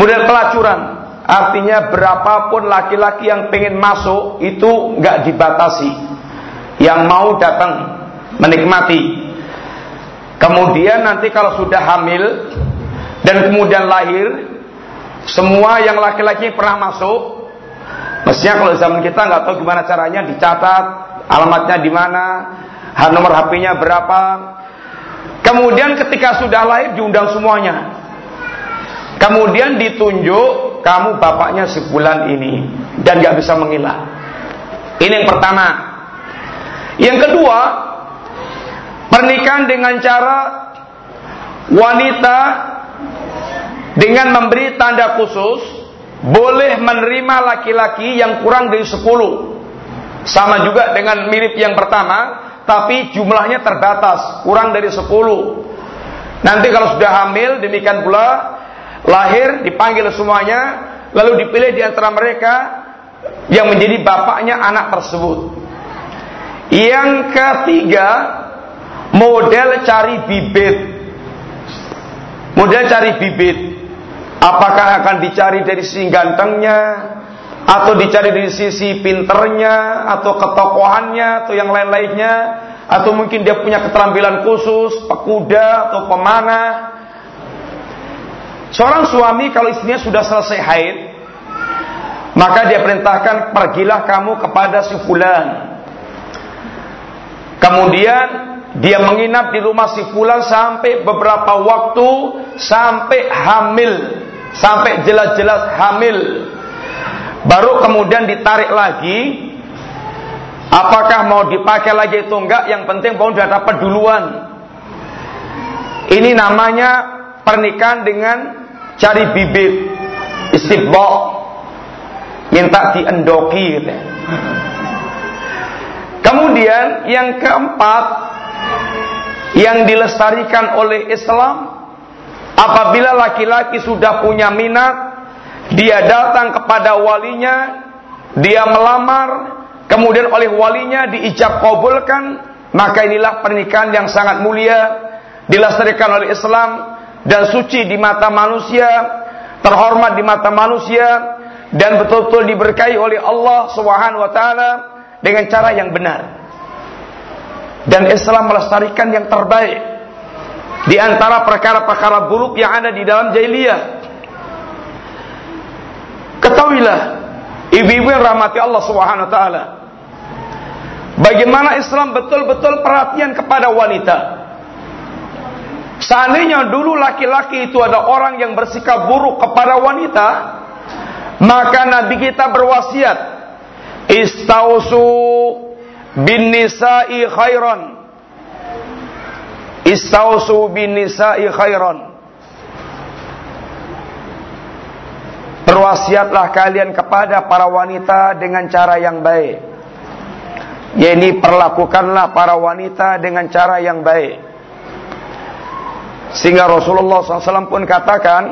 Model pelacuran artinya berapapun laki-laki yang pengen masuk itu nggak dibatasi. Yang mau datang menikmati. Kemudian nanti kalau sudah hamil dan kemudian lahir, semua yang laki-laki pernah masuk, mestinya kalau zaman kita nggak tahu gimana caranya dicatat alamatnya di mana, nomor HP-nya berapa, Kemudian ketika sudah lahir diundang semuanya. Kemudian ditunjuk kamu bapaknya sebulan ini dan gak bisa mengilah. Ini yang pertama. Yang kedua, pernikahan dengan cara wanita dengan memberi tanda khusus boleh menerima laki-laki yang kurang dari 10. Sama juga dengan mirip yang pertama, tapi jumlahnya terbatas, kurang dari 10. Nanti kalau sudah hamil, demikian pula lahir dipanggil semuanya lalu dipilih di antara mereka yang menjadi bapaknya anak tersebut. Yang ketiga, model cari bibit. Model cari bibit. Apakah akan dicari dari sisi gantengnya atau dicari dari sisi pinternya atau ketokohannya atau yang lain-lainnya atau mungkin dia punya keterampilan khusus, pekuda atau pemanah Seorang suami kalau istrinya sudah selesai haid, maka dia perintahkan pergilah kamu kepada si fulan. Kemudian dia menginap di rumah si fulan sampai beberapa waktu sampai hamil, sampai jelas-jelas hamil. Baru kemudian ditarik lagi. Apakah mau dipakai lagi itu enggak? Yang penting bahwa sudah dapat duluan. Ini namanya pernikahan dengan cari bibit istibok minta diendoki. Kemudian yang keempat yang dilestarikan oleh Islam apabila laki-laki sudah punya minat dia datang kepada walinya dia melamar kemudian oleh walinya diijab kabulkan maka inilah pernikahan yang sangat mulia dilestarikan oleh Islam dan suci di mata manusia, terhormat di mata manusia dan betul-betul diberkahi oleh Allah Subhanahu wa taala dengan cara yang benar. Dan Islam melestarikan yang terbaik di antara perkara-perkara buruk yang ada di dalam jahiliyah. Ketahuilah ibu-ibu yang rahmati Allah Subhanahu wa taala. Bagaimana Islam betul-betul perhatian kepada wanita. Seandainya dulu laki-laki itu ada orang yang bersikap buruk kepada wanita, maka Nabi kita berwasiat, istausu bin nisa'i khairan. Istausu bin nisa'i khairan. Berwasiatlah kalian kepada para wanita dengan cara yang baik. Yaitu perlakukanlah para wanita dengan cara yang baik. Sehingga Rasulullah SAW pun katakan,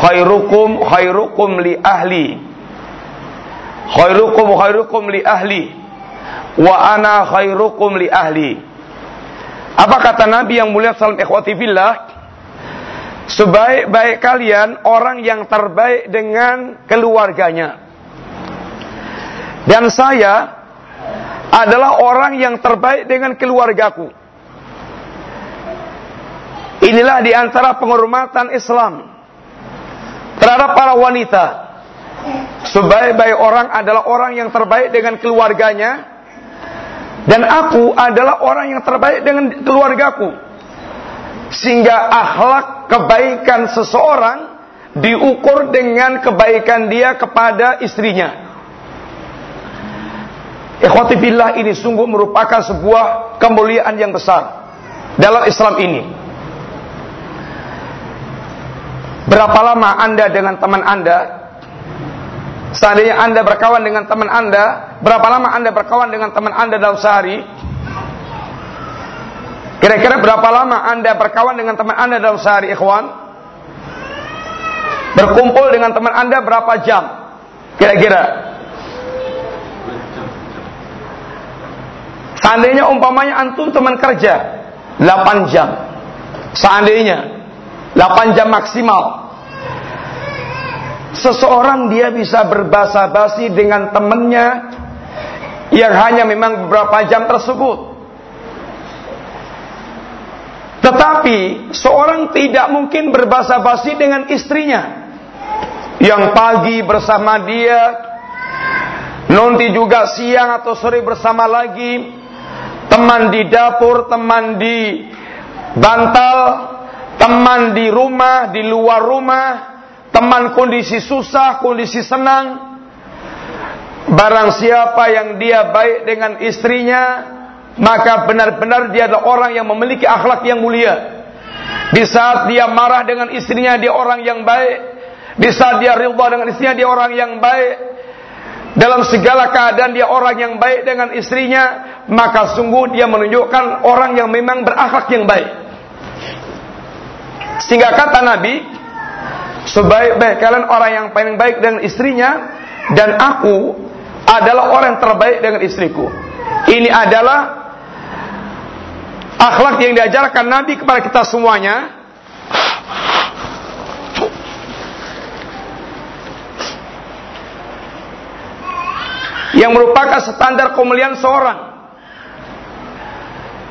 khairukum khairukum li ahli. Khairukum khairukum li ahli. Wa ana khairukum li ahli. Apa kata Nabi yang mulia salam ikhwati fillah? Sebaik-baik kalian orang yang terbaik dengan keluarganya. Dan saya adalah orang yang terbaik dengan keluargaku. Inilah di antara penghormatan Islam terhadap para wanita. Sebaik-baik orang adalah orang yang terbaik dengan keluarganya dan aku adalah orang yang terbaik dengan keluargaku. Sehingga akhlak kebaikan seseorang diukur dengan kebaikan dia kepada istrinya. Ikhwati billah ini sungguh merupakan sebuah kemuliaan yang besar dalam Islam ini. Berapa lama Anda dengan teman Anda? Seandainya Anda berkawan dengan teman Anda, berapa lama Anda berkawan dengan teman Anda dalam sehari? Kira-kira berapa lama Anda berkawan dengan teman Anda dalam sehari, ikhwan? Berkumpul dengan teman Anda berapa jam? Kira-kira? Seandainya umpamanya antum teman kerja 8 jam. Seandainya 8 jam maksimal. Seseorang dia bisa berbahasa basi dengan temannya yang hanya memang beberapa jam tersebut. Tetapi seorang tidak mungkin berbahasa basi dengan istrinya yang pagi bersama dia, nanti juga siang atau sore bersama lagi, teman di dapur, teman di bantal, teman di rumah, di luar rumah, teman kondisi susah, kondisi senang. Barang siapa yang dia baik dengan istrinya, maka benar-benar dia adalah orang yang memiliki akhlak yang mulia. Di saat dia marah dengan istrinya, dia orang yang baik. Di saat dia ridha dengan istrinya, dia orang yang baik. Dalam segala keadaan dia orang yang baik dengan istrinya, maka sungguh dia menunjukkan orang yang memang berakhlak yang baik. Sehingga kata Nabi, sebaik-baik kalian orang yang paling baik dengan istrinya dan aku adalah orang yang terbaik dengan istriku. Ini adalah akhlak yang diajarkan Nabi kepada kita semuanya. Yang merupakan standar kemuliaan seorang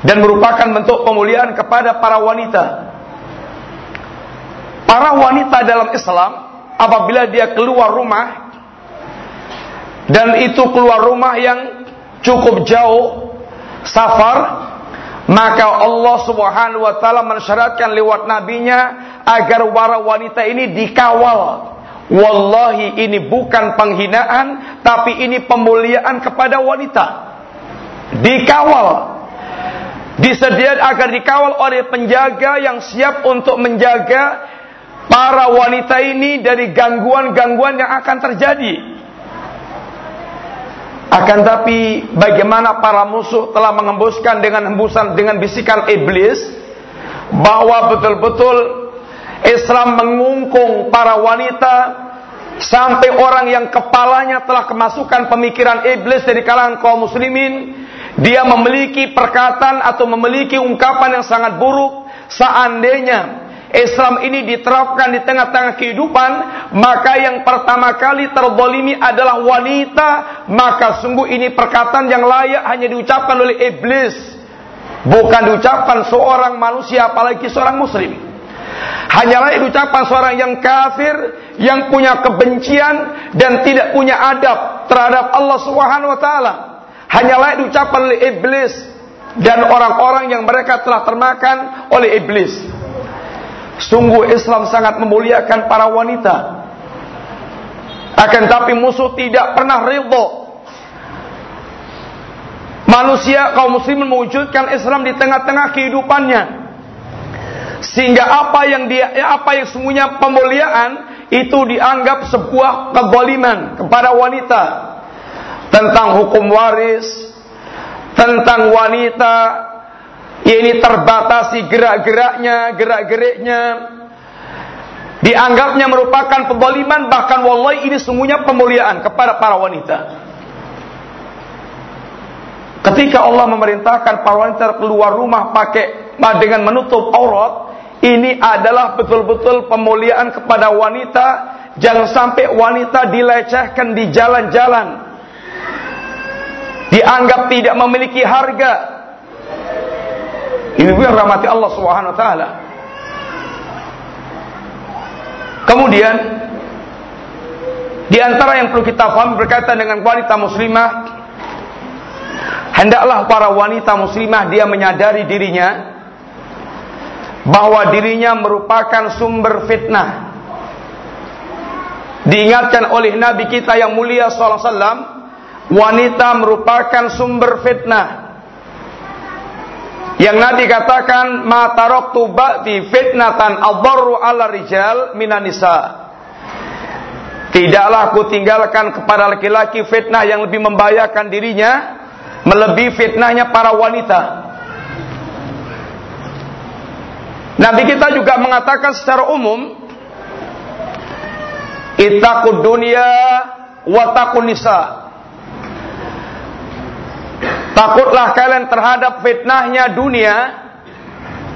dan merupakan bentuk pemuliaan kepada para wanita. Para wanita dalam Islam apabila dia keluar rumah dan itu keluar rumah yang cukup jauh safar maka Allah Subhanahu wa taala mensyaratkan lewat nabinya agar para wanita ini dikawal. Wallahi ini bukan penghinaan tapi ini pemuliaan kepada wanita. Dikawal. Disediakan agar dikawal oleh penjaga yang siap untuk menjaga para wanita ini dari gangguan-gangguan yang akan terjadi. Akan tapi bagaimana para musuh telah mengembuskan dengan hembusan dengan bisikan iblis? Bahwa betul-betul Islam mengungkung para wanita sampai orang yang kepalanya telah kemasukan pemikiran iblis dari kalangan kaum muslimin. Dia memiliki perkataan atau memiliki ungkapan yang sangat buruk. Seandainya Islam ini diterapkan di tengah-tengah kehidupan, maka yang pertama kali terbolimi adalah wanita, maka sungguh ini perkataan yang layak hanya diucapkan oleh iblis, bukan diucapkan seorang manusia, apalagi seorang muslim. Hanya layak diucapkan seorang yang kafir, yang punya kebencian dan tidak punya adab terhadap Allah Subhanahu wa taala. Hanya layak diucapkan oleh iblis dan orang-orang yang mereka telah termakan oleh iblis. Sungguh Islam sangat memuliakan para wanita. Akan tapi musuh tidak pernah ridho. Manusia kaum muslimin mewujudkan Islam di tengah-tengah kehidupannya. Sehingga apa yang dia apa yang semuanya pemuliaan itu dianggap sebuah kezaliman kepada wanita. Tentang hukum waris, tentang wanita ini terbatasi gerak-geraknya, gerak-geriknya. Dianggapnya merupakan pemboliman, bahkan wallahi ini semuanya pemuliaan kepada para wanita. Ketika Allah memerintahkan para wanita keluar rumah pakai dengan menutup aurat, ini adalah betul-betul pemuliaan kepada wanita. Jangan sampai wanita dilecehkan di jalan-jalan. Dianggap tidak memiliki harga, yang rahmati Allah Subhanahu wa taala. Kemudian di antara yang perlu kita paham berkaitan dengan wanita muslimah hendaklah para wanita muslimah dia menyadari dirinya bahwa dirinya merupakan sumber fitnah. Diingatkan oleh Nabi kita yang mulia sallallahu alaihi wasallam, wanita merupakan sumber fitnah. Yang Nabi katakan ma taraktu ba'di fitnatan adharru 'ala rijal minan nisa. Tidaklah aku tinggalkan kepada laki-laki fitnah yang lebih membahayakan dirinya melebihi fitnahnya para wanita. Nabi kita juga mengatakan secara umum Ittaqud dunya wa nisa. Takutlah kalian terhadap fitnahnya dunia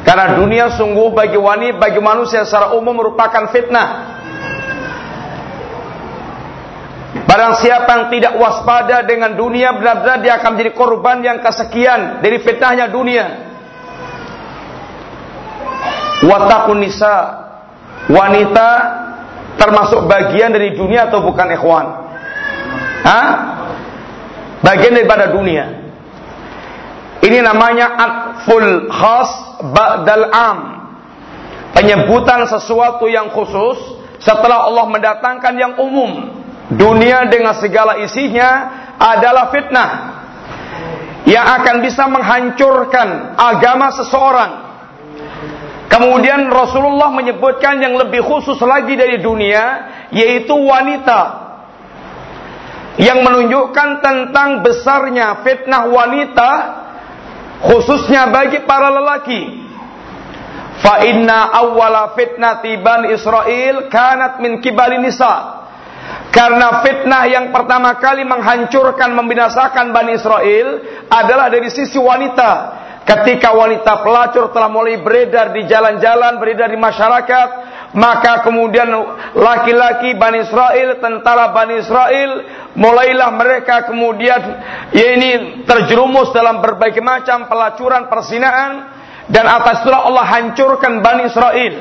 karena dunia sungguh bagi wanita bagi manusia secara umum merupakan fitnah. Barang siapa yang tidak waspada dengan dunia benar-benar dia akan menjadi korban yang kesekian dari fitnahnya dunia. Watakun nisa wanita termasuk bagian dari dunia atau bukan ikhwan? Hah? Bagian daripada dunia. Ini namanya atful khas ba'dal am. penyebutan sesuatu yang khusus setelah Allah mendatangkan yang umum. Dunia dengan segala isinya adalah fitnah yang akan bisa menghancurkan agama seseorang. Kemudian Rasulullah menyebutkan yang lebih khusus lagi dari dunia yaitu wanita yang menunjukkan tentang besarnya fitnah wanita khususnya bagi para lelaki. Fa inna awwala fitnati bani Israel kanat min kibali nisa. Karena fitnah yang pertama kali menghancurkan membinasakan Bani Israel adalah dari sisi wanita. Ketika wanita pelacur telah mulai beredar di jalan-jalan, beredar di masyarakat, maka kemudian laki-laki Bani Israel, tentara Bani Israel, mulailah mereka kemudian ya ini terjerumus dalam berbagai macam pelacuran, persinaan, dan atas itulah Allah hancurkan Bani Israel.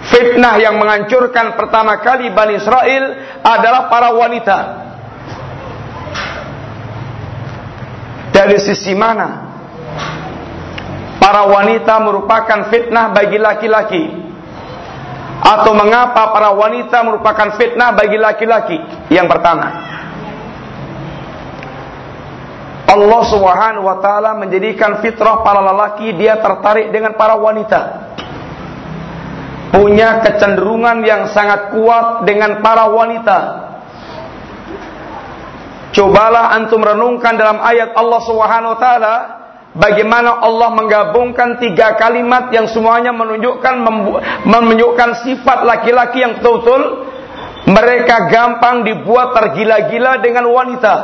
Fitnah yang menghancurkan pertama kali Bani Israel adalah para wanita. Dari sisi mana para wanita merupakan fitnah bagi laki-laki atau mengapa para wanita merupakan fitnah bagi laki-laki? Yang pertama. Allah Subhanahu wa taala menjadikan fitrah para lelaki dia tertarik dengan para wanita. Punya kecenderungan yang sangat kuat dengan para wanita. Cobalah antum renungkan dalam ayat Allah Subhanahu wa taala Bagaimana Allah menggabungkan tiga kalimat yang semuanya menunjukkan menunjukkan sifat laki-laki yang betul-betul mereka gampang dibuat tergila-gila dengan wanita.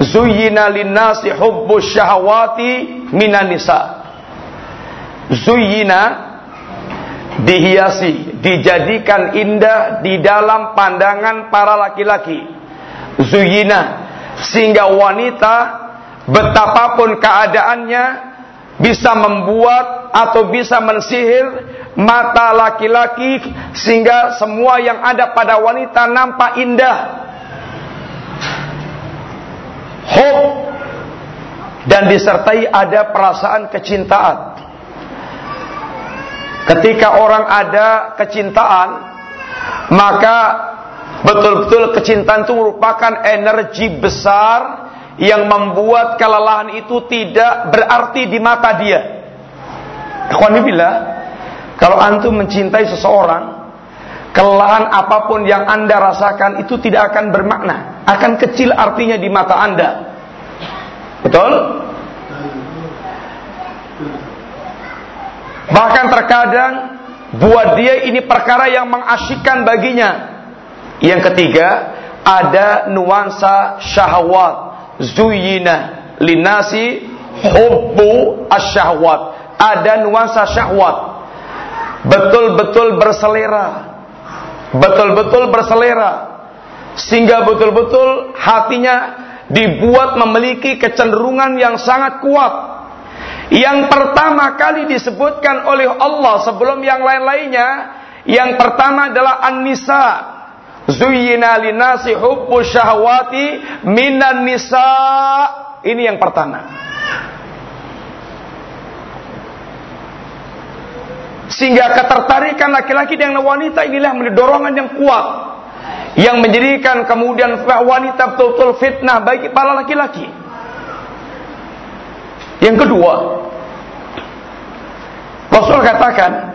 Zuyyina linnasi hubbu syahawati minan nisa. Zuyyina dihiasi, dijadikan indah di dalam pandangan para laki-laki. Zuyyina sehingga wanita betapapun keadaannya bisa membuat atau bisa mensihir mata laki-laki sehingga semua yang ada pada wanita nampak indah. Hope dan disertai ada perasaan kecintaan. Ketika orang ada kecintaan, maka betul-betul kecintaan itu merupakan energi besar yang membuat kelelahan itu tidak berarti di mata dia. Ikhwanillah, kalau antum mencintai seseorang, kelelahan apa pun yang anda rasakan itu tidak akan bermakna, akan kecil artinya di mata anda. Betul? Bahkan terkadang buat dia ini perkara yang mengasyikkan baginya. Yang ketiga, ada nuansa syahwat zuyina linasi hubbu asyahwat. Ada nuansa syahwat. Betul-betul berselera. Betul-betul berselera. Sehingga betul-betul hatinya dibuat memiliki kecenderungan yang sangat kuat. Yang pertama kali disebutkan oleh Allah sebelum yang lain-lainnya yang pertama adalah an-nisa Zuyyina linasi hubbu syahwati minan nisa. Ini yang pertama. Sehingga ketertarikan laki-laki dengan wanita inilah menjadi dorongan yang kuat yang menjadikan kemudian wanita betul-betul fitnah bagi para laki-laki. Yang kedua, Rasul katakan,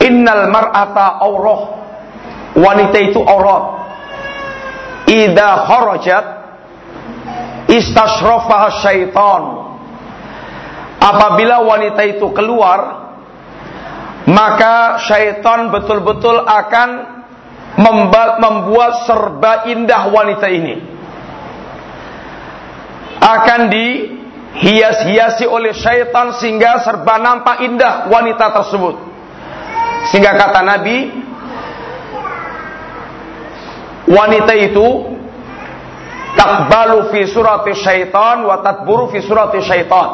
Innal mar'ata aurah. Wanita itu aurat. Idza kharajat istashrafaha syaitan. Apabila wanita itu keluar, maka syaitan betul-betul akan membuat serba indah wanita ini. Akan dihias-hiasi oleh syaitan sehingga serba nampak indah wanita tersebut. Sehingga kata Nabi, wanita itu takbalu fi surati syaitan wa tatburu fi surati syaitan.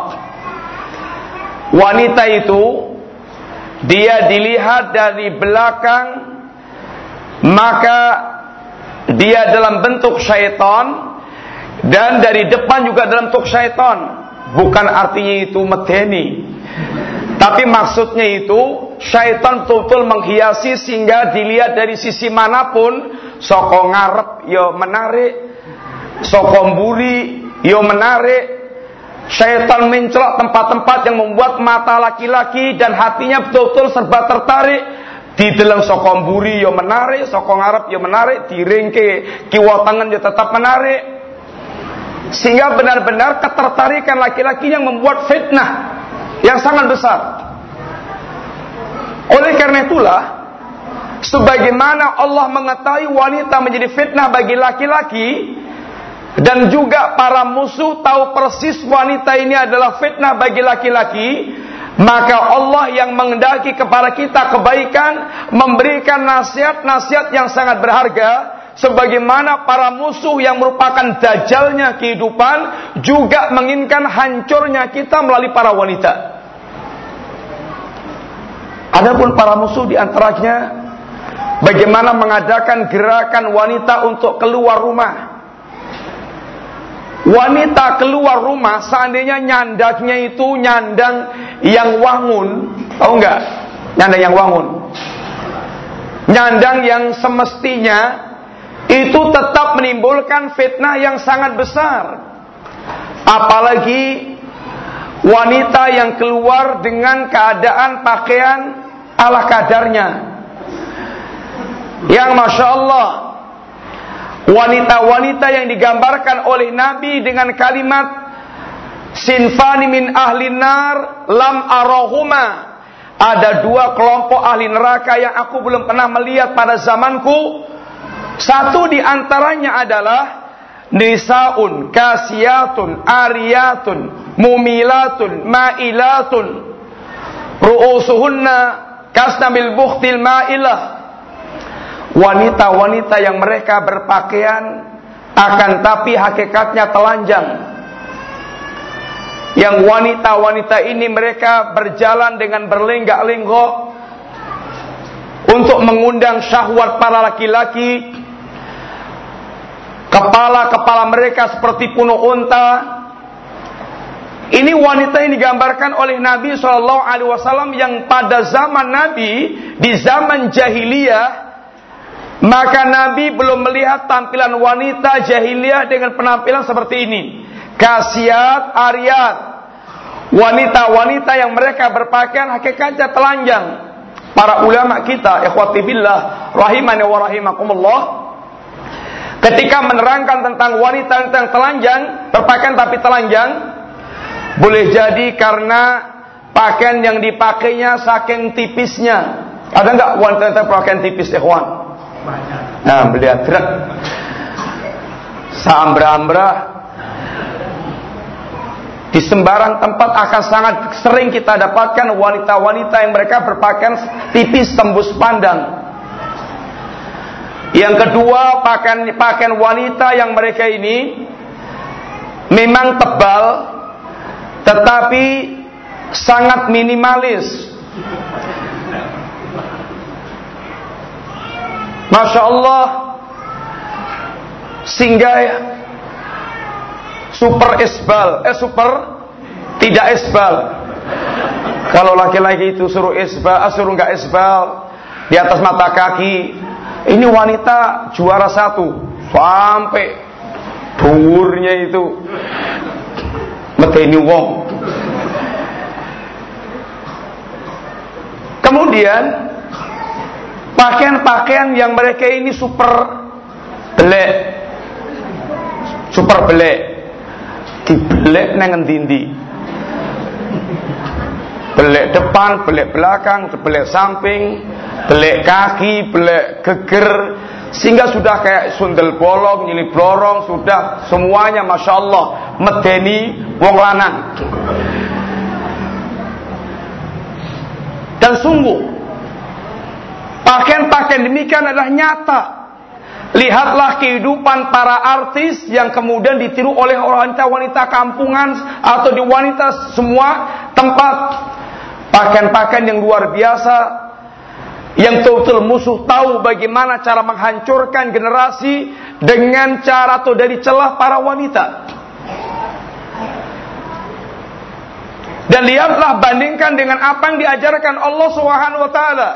Wanita itu dia dilihat dari belakang maka dia dalam bentuk syaitan dan dari depan juga dalam bentuk syaitan bukan artinya itu meteni Tapi maksudnya itu syaitan betul-betul menghiasi sehingga dilihat dari sisi mana pun. Soko ngarep yo menarik, soko mburi yo menarik. Syaitan mencelak tempat-tempat yang membuat mata laki-laki dan hatinya betul-betul serba tertarik. Di dalam soko mburi yo menarik, soko ngarep yo menarik, di ringke kiwa tangan yo tetap menarik. Sehingga benar-benar ketertarikan laki-laki yang membuat fitnah yang sangat besar. Oleh karena itulah, sebagaimana Allah mengetahui wanita menjadi fitnah bagi laki-laki, dan juga para musuh tahu persis wanita ini adalah fitnah bagi laki-laki, maka Allah yang mengendaki kepada kita kebaikan memberikan nasihat-nasihat yang sangat berharga sebagaimana para musuh yang merupakan dajalnya kehidupan juga menginginkan hancurnya kita melalui para wanita. Adapun para musuh di antaranya bagaimana mengadakan gerakan wanita untuk keluar rumah Wanita keluar rumah seandainya nyandangnya itu nyandang yang wangun, tahu enggak? Nyandang yang wangun. Nyandang yang semestinya itu tetap menimbulkan fitnah yang sangat besar. Apalagi wanita yang keluar dengan keadaan pakaian ala kadarnya. Yang Masya Allah wanita-wanita yang digambarkan oleh Nabi dengan kalimat sinfani min ahli nar lam arahuma. Ada dua kelompok ahli neraka yang aku belum pernah melihat pada zamanku. Satu di antaranya adalah nisaun kasiyatun ariyatun mumilatun mailatun. Ru'usuhunna kasnabil bukhtil mailah wanita-wanita yang mereka berpakaian akan tapi hakikatnya telanjang. Yang wanita-wanita ini mereka berjalan dengan berlenggak-lenggok untuk mengundang syahwat para laki-laki. Kepala-kepala mereka seperti punuh unta. Ini wanita yang digambarkan oleh Nabi Shallallahu Alaihi Wasallam yang pada zaman Nabi di zaman jahiliyah maka Nabi belum melihat tampilan wanita jahiliyah dengan penampilan seperti ini. Kasiat, ariat. Wanita-wanita yang mereka berpakaian hakikatnya telanjang. Para ulama kita, ikhwati billah, rahimani wa rahimakumullah. Ketika menerangkan tentang wanita yang telanjang, berpakaian tapi telanjang, boleh jadi karena pakaian yang dipakainya saking tipisnya. Ada nggak wanita pakaian tipis, ikhwan? Nah, melihat truk seambra-ambra di sembarang tempat akan sangat sering kita dapatkan wanita-wanita yang mereka berpakaian tipis tembus pandang. Yang kedua, pakaian pakaian wanita yang mereka ini memang tebal tetapi sangat minimalis. Masya Allah sehingga super esbal eh super? Tidak esbal kalau laki-laki itu suruh esbal ah, suruh nggak esbal di atas mata kaki. Ini wanita juara satu. Sampai dhuwurnya itu meteni wong. Kemudian pakaian-pakaian yang mereka ini super belek. Super belek. Dibelek neng dindi belek depan, belek belakang, belek samping, belek kaki, belek geger, sehingga sudah kayak sundel bolong, nyili blorong, sudah semuanya masya Allah medeni wong lanang. Dan sungguh Pakaian-pakaian demikian adalah nyata. Lihatlah kehidupan para artis yang kemudian ditiru oleh wanita-wanita kampungan atau di wanita semua tempat. Pakaian-pakaian yang luar biasa. Yang betul-betul musuh tahu bagaimana cara menghancurkan generasi dengan cara atau dari celah para wanita. Dan lihatlah bandingkan dengan apa yang diajarkan Allah Subhanahu wa taala.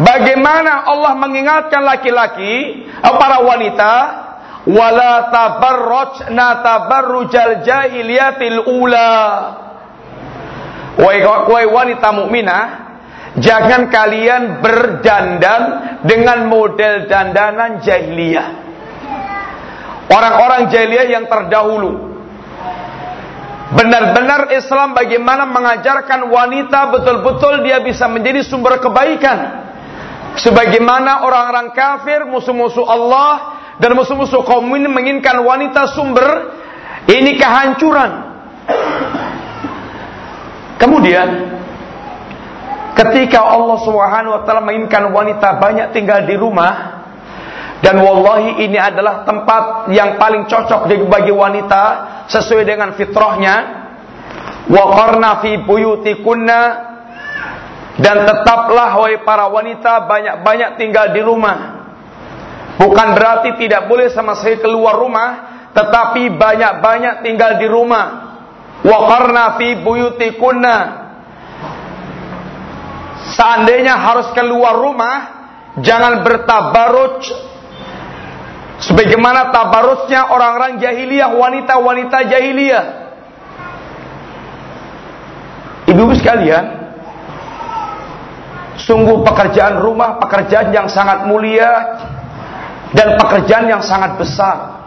Bagaimana Allah mengingatkan laki-laki, eh, para wanita, wala tabarrujna tabarrujal jahiliyatil ula. Wahai wanita mukminah, jangan kalian berdandan dengan model dandanan jahiliyah. Orang-orang jahiliyah yang terdahulu Benar-benar Islam bagaimana mengajarkan wanita betul-betul dia bisa menjadi sumber kebaikan. Sebagaimana orang-orang kafir, musuh-musuh Allah dan musuh-musuh kaum ini menginginkan wanita sumber ini kehancuran. Kemudian ketika Allah Subhanahu wa taala menginginkan wanita banyak tinggal di rumah, dan wallahi ini adalah tempat yang paling cocok bagi wanita sesuai dengan fitrahnya. Wa qarna fi buyutikunna dan tetaplah wahai para wanita banyak-banyak tinggal di rumah. Bukan berarti tidak boleh sama sekali keluar rumah, tetapi banyak-banyak tinggal di rumah. Wa qarna fi buyutikunna. Seandainya harus keluar rumah, jangan bertabaruj Sebagaimana tabarusnya orang-orang jahiliyah, wanita-wanita jahiliyah. Ibu-ibu sekalian, sungguh pekerjaan rumah pekerjaan yang sangat mulia dan pekerjaan yang sangat besar.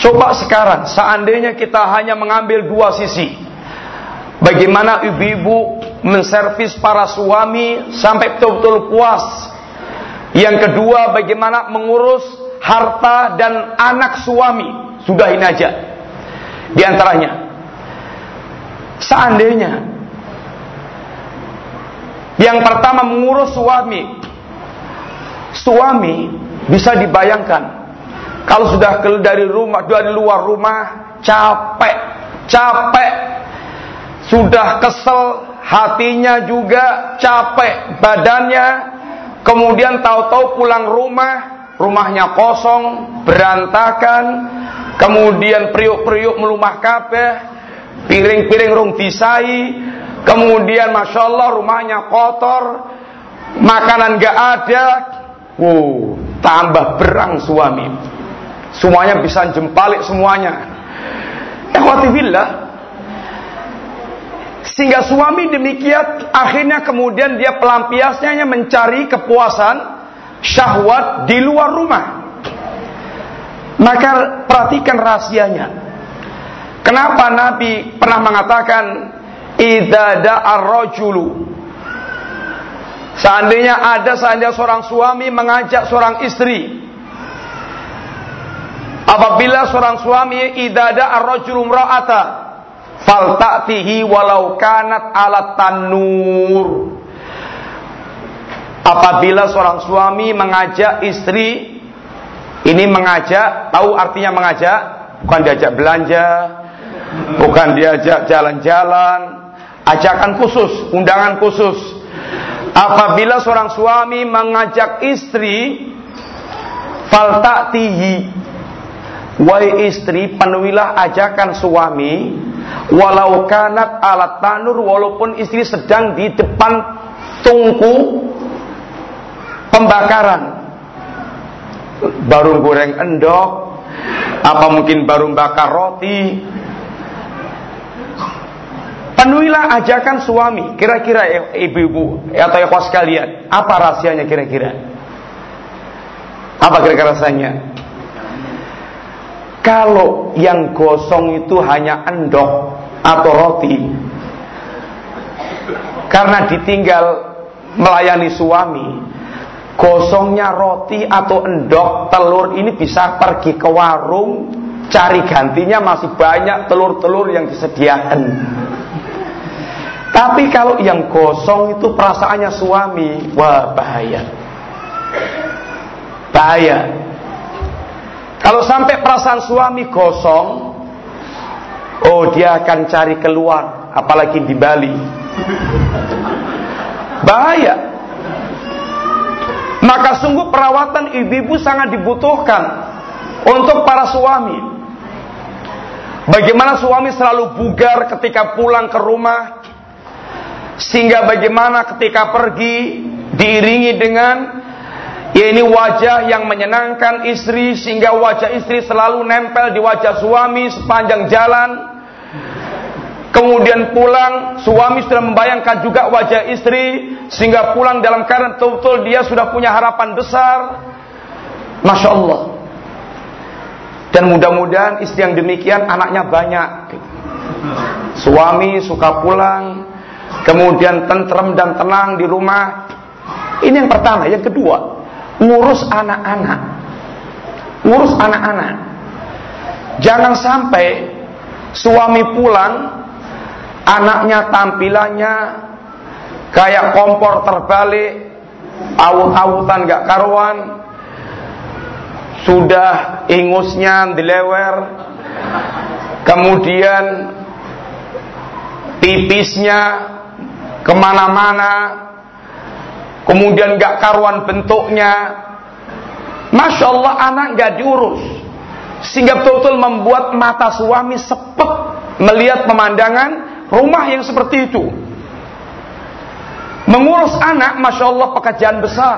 Coba sekarang, seandainya kita hanya mengambil dua sisi. Bagaimana ibu-ibu menservis para suami sampai betul-betul puas yang kedua bagaimana mengurus harta dan anak suami. Sudah ini aja. Di antaranya. Seandainya yang pertama mengurus suami. Suami bisa dibayangkan kalau sudah keluar dari rumah, dari luar rumah capek, capek. Sudah kesel, hatinya juga capek, badannya. Kemudian tahu-tahu pulang rumah, rumahnya kosong, berantakan, kemudian priuk-priuk melumah kabeh, piring-piring rung disai, kemudian masya Allah rumahnya kotor, makanan gak ada, wow, tambah berang suami, semuanya bisa jempalik semuanya. Ikhwatibillah, sehingga suami demikian akhirnya kemudian dia pelampiasnya mencari kepuasan syahwat di luar rumah. Maka perhatikan rahasianya. Kenapa Nabi pernah mengatakan idza ar-rajulu Seandainya ada seandainya seorang suami mengajak seorang istri Apabila seorang suami idada ar-rajulu ra'ata faltatihi walau kanat alat tanur. Apabila seorang suami mengajak istri ini mengajak tahu artinya mengajak? Bukan diajak belanja bukan diajak jalan-jalan. Ajakan khusus undangan khusus. Apabila seorang suami mengajak istri faltatihi Wahai istri, penuhilah ajakan suami walau kanat alat tanur walaupun istri sedang di depan tungku pembakaran. Baru goreng endok apa mungkin baru bakar roti? Penuhilah ajakan suami kira-kira ibu-ibu atau ya sekalian. Apa rahasianya kira-kira? Apa kira-kira rasanya kalau yang gosong itu hanya endok atau roti, karena ditinggal melayani suami, gosongnya roti atau endok telur ini bisa pergi ke warung cari gantinya masih banyak telur-telur yang disediakan. Tapi kalau yang gosong itu perasaannya suami, wah bahaya. Bahaya. Kalau sampai perasaan suami kosong, oh dia akan cari keluar, apalagi di Bali. Bahaya. Maka sungguh perawatan ibu-ibu sangat dibutuhkan untuk para suami. Bagaimana suami selalu bugar ketika pulang ke rumah sehingga bagaimana ketika pergi diiringi dengan ya ini wajah yang menyenangkan istri sehingga wajah istri selalu nempel di wajah suami sepanjang jalan. Kemudian pulang, suami sudah membayangkan juga wajah istri sehingga pulang dalam keadaan betul-betul dia sudah punya harapan besar. Masya Allah. Dan mudah-mudahan istri yang demikian anaknya banyak. Suami suka pulang, kemudian tentrem dan tenang di rumah. Ini yang pertama. Yang kedua, ngurus anak-anak. Ngurus anak-anak. Jangan sampai suami pulang, anaknya tampilannya kayak kompor terbalik, awut-awutan gak karuan, sudah ingusnya dilewer, kemudian pipisnya ke mana-mana, kemudian gak karuan bentuknya. Masya Allah anak gak diurus. Sehingga betul-betul membuat mata suami sepet melihat pemandangan rumah yang seperti itu. Mengurus anak, Masya Allah pekerjaan besar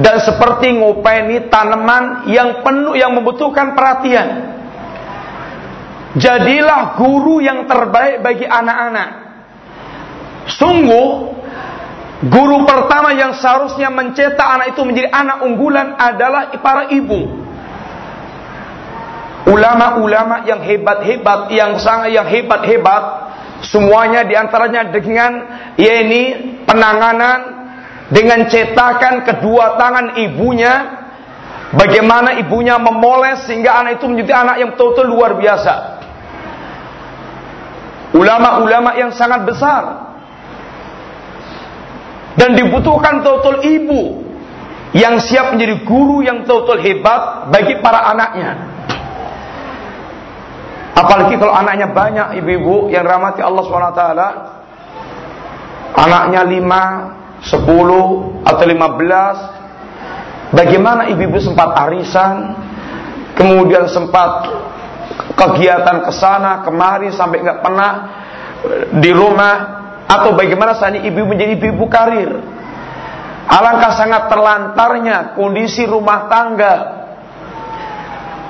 dan seperti ngopeni tanaman yang penuh yang membutuhkan perhatian. Jadilah guru yang terbaik bagi anak-anak. Sungguh guru pertama yang seharusnya mencetak anak itu menjadi anak unggulan adalah para ibu. Ulama-ulama yang hebat-hebat, yang sangat yang hebat-hebat, semuanya di antaranya dengan ya ini penanganan dengan cetakan kedua tangan ibunya bagaimana ibunya memoles sehingga anak itu menjadi anak yang betul-betul luar biasa ulama-ulama yang sangat besar dan dibutuhkan betul-betul ibu yang siap menjadi guru yang betul-betul hebat bagi para anaknya. Apalagi kalau anaknya banyak ibu-ibu yang rahmati Allah SWT anaknya lima 10 atau 15 bagaimana ibu-ibu sempat arisan kemudian sempat kegiatan ke sana kemari sampai nggak pernah di rumah atau bagaimana saat ibu menjadi ibu karir. Alangkah sangat terlantarnya kondisi rumah tangga.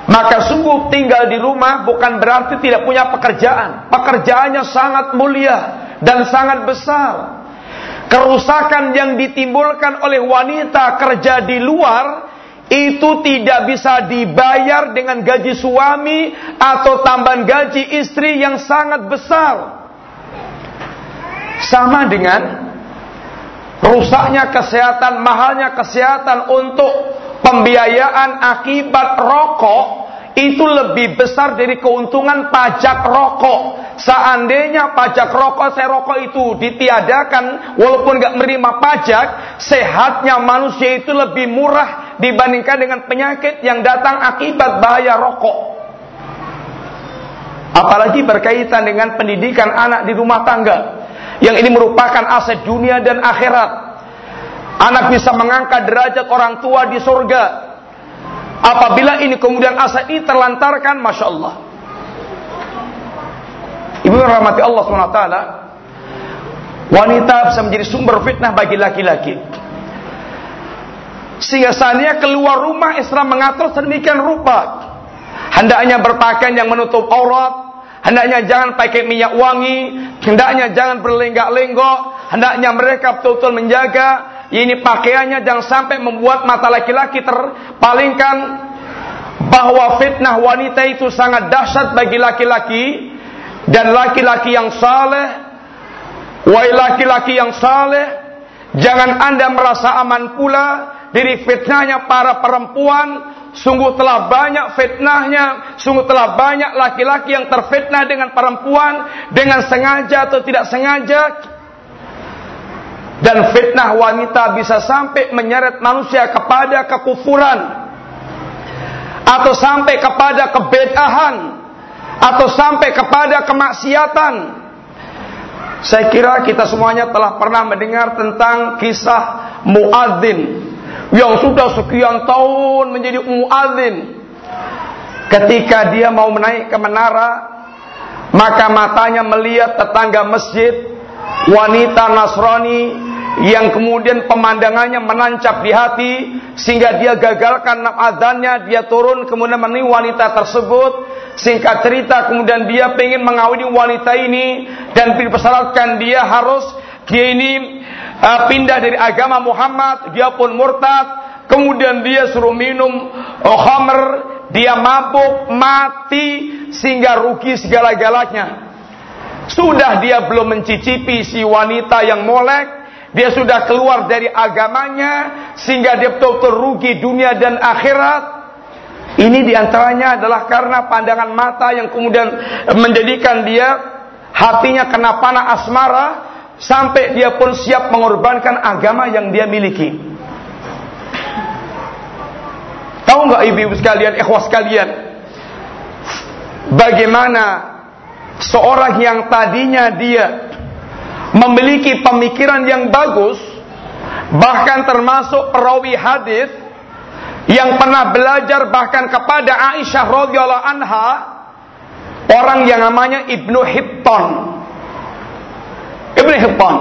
Maka sungguh tinggal di rumah bukan berarti tidak punya pekerjaan. Pekerjaannya sangat mulia dan sangat besar. Kerusakan yang ditimbulkan oleh wanita kerja di luar itu tidak bisa dibayar dengan gaji suami atau tambahan gaji istri yang sangat besar. Sama dengan rusaknya kesehatan, mahalnya kesehatan untuk pembiayaan akibat rokok itu lebih besar dari keuntungan pajak rokok. Seandainya pajak rokok, saya rokok itu ditiadakan, walaupun nggak menerima pajak, sehatnya manusia itu lebih murah dibandingkan dengan penyakit yang datang akibat bahaya rokok. Apalagi berkaitan dengan pendidikan anak di rumah tangga, yang ini merupakan aset dunia dan akhirat. Anak bisa mengangkat derajat orang tua di surga Apabila ini kemudian asa ini terlantarkan, masya Allah. Ibu rahmati Allah swt. Wanita bisa menjadi sumber fitnah bagi laki-laki. Sehingga saatnya keluar rumah Islam mengatur sedemikian rupa. Hendaknya berpakaian yang menutup aurat, hendaknya jangan pakai minyak wangi, hendaknya jangan berlenggak-lenggok, hendaknya mereka betul-betul menjaga. Ini pakaiannya jangan sampai membuat mata laki-laki terpalingkan bahwa fitnah wanita itu sangat dahsyat bagi laki-laki dan laki-laki yang saleh. Wahai laki-laki yang saleh jangan anda merasa aman pula dari fitnahnya para perempuan sungguh telah banyak fitnahnya. Sungguh telah banyak laki-laki yang terfitnah dengan perempuan dengan sengaja atau tidak sengaja. Dan fitnah wanita bisa sampai menyeret manusia kepada kekufuran. Atau sampai kepada kebedahan. Atau sampai kepada kemaksiatan. Saya kira kita semuanya telah pernah mendengar tentang kisah muadzin yang sudah sekian tahun menjadi muadzin. Ketika dia mau menaik ke menara, maka matanya melihat tetangga masjid wanita Nasrani yang kemudian pemandangannya menancap di hati sehingga dia gagalkan adanya dia turun kemudian menemui wanita tersebut singkat cerita kemudian dia ingin mengawini wanita ini dan dipersyaratkan dia harus dia ini uh, pindah dari agama Muhammad dia pun murtad. Kemudian dia suruh minum oh, khamr. Dia mabuk mati sehingga rugi segala-galanya. Sudah dia belum mencicipi si wanita yang molek, dia sudah keluar dari agamanya sehingga dia betul-betul rugi dunia dan akhirat. Ini di antaranya adalah karena pandangan mata yang kemudian menjadikan dia. Hatinya kena panah asmara sampai dia pun siap mengorbankan agama yang dia miliki. Tahu nggak ibu-ibu sekalian, ikhwas sekalian, bagaimana seorang yang tadinya dia memiliki pemikiran yang bagus bahkan termasuk perawi hadis yang pernah belajar bahkan kepada Aisyah radhiyallahu anha orang yang namanya Ibnu Hibton Hibton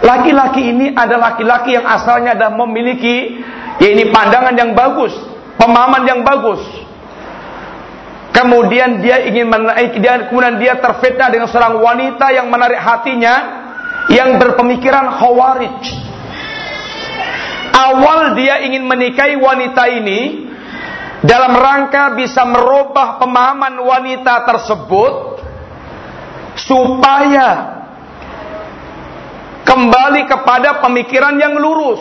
laki-laki ini adalah laki-laki yang asalnya adalah memiliki ya ini pandangan yang bagus pemahaman yang bagus Kemudian dia ingin menaik dia kemudian dia terfitnah dengan seorang wanita yang menarik hatinya yang berpemikiran khawarij. Awal dia ingin menikahi wanita ini dalam rangka bisa merubah pemahaman wanita tersebut supaya kembali kepada pemikiran yang lurus.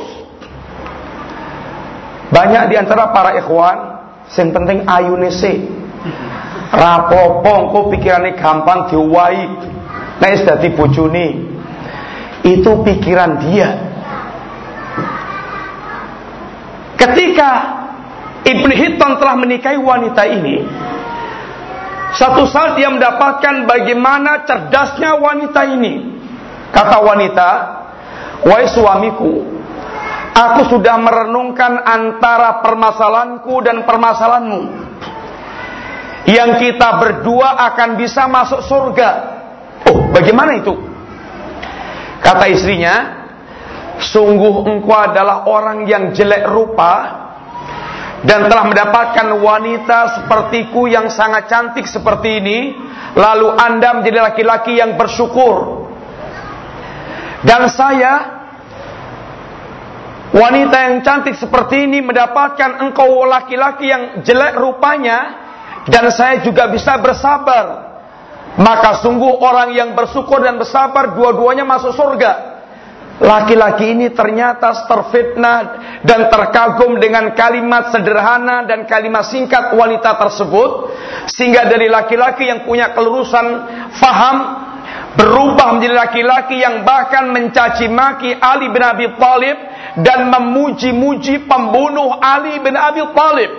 Banyak di antara para ikhwan yang penting ayunese Rapopo engko pikirane gampang diwai. Nek wis dadi bojone. Itu pikiran dia. Ketika Ibnu Hitton telah menikahi wanita ini, satu saat dia mendapatkan bagaimana cerdasnya wanita ini. Kata wanita, "Wahai suamiku, aku sudah merenungkan antara permasalahanku dan permasalahanmu yang kita berdua akan bisa masuk surga. Oh, bagaimana itu? Kata istrinya, sungguh engkau adalah orang yang jelek rupa dan telah mendapatkan wanita sepertiku yang sangat cantik seperti ini, lalu Anda menjadi laki-laki yang bersyukur. Dan saya wanita yang cantik seperti ini mendapatkan engkau laki-laki yang jelek rupanya dan saya juga bisa bersabar. Maka sungguh orang yang bersyukur dan bersabar dua-duanya masuk surga. Laki-laki ini ternyata terfitnah dan terkagum dengan kalimat sederhana dan kalimat singkat wanita tersebut sehingga dari laki-laki yang punya kelurusan faham berubah menjadi laki-laki yang bahkan mencaci maki Ali bin Abi Thalib dan memuji-muji pembunuh Ali bin Abi Thalib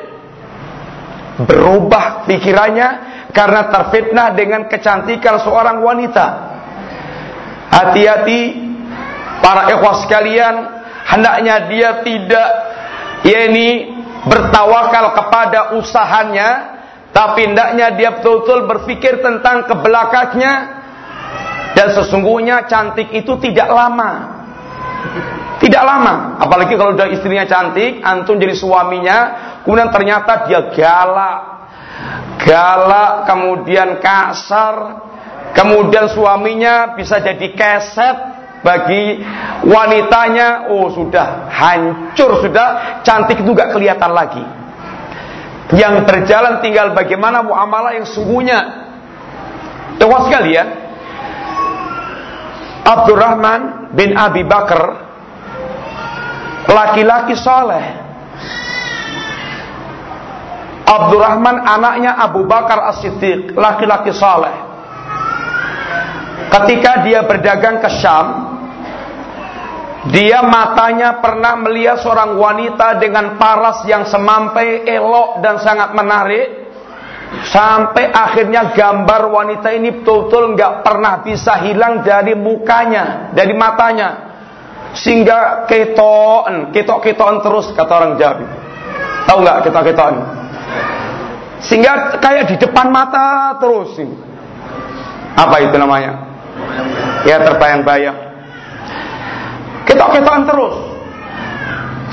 berubah pikirannya karena terfitnah dengan kecantikan seorang wanita. Hati-hati para ikhwas sekalian, hendaknya dia tidak yakni bertawakal kepada usahanya, tapi hendaknya dia betul-betul berpikir tentang ke belakangnya dan sesungguhnya cantik itu tidak lama. Tidak lama, apalagi kalau udah istrinya cantik, antum jadi suaminya, kemudian ternyata dia galak, galak, kemudian kasar, kemudian suaminya bisa jadi keset bagi wanitanya, oh sudah hancur, sudah cantik itu gak kelihatan lagi. Yang berjalan tinggal bagaimana muamalah yang sungguhnya. Tewas sekali ya. Abdurrahman bin Abi Bakar laki-laki soleh. Abdurrahman anaknya Abu Bakar As-Siddiq, laki-laki soleh. Ketika dia berdagang ke Syam, dia matanya pernah melihat seorang wanita dengan paras yang semampai, elok dan sangat menarik. Sampai akhirnya gambar wanita ini betul-betul nggak pernah bisa hilang dari mukanya, dari matanya sehingga keton, ketok-ketoan terus kata orang Jawa. Tahu nggak ketok-ketoan? Sehingga kayak di depan mata terus. Apa itu namanya? Ya terbayang-bayang. Ketok-ketokan terus.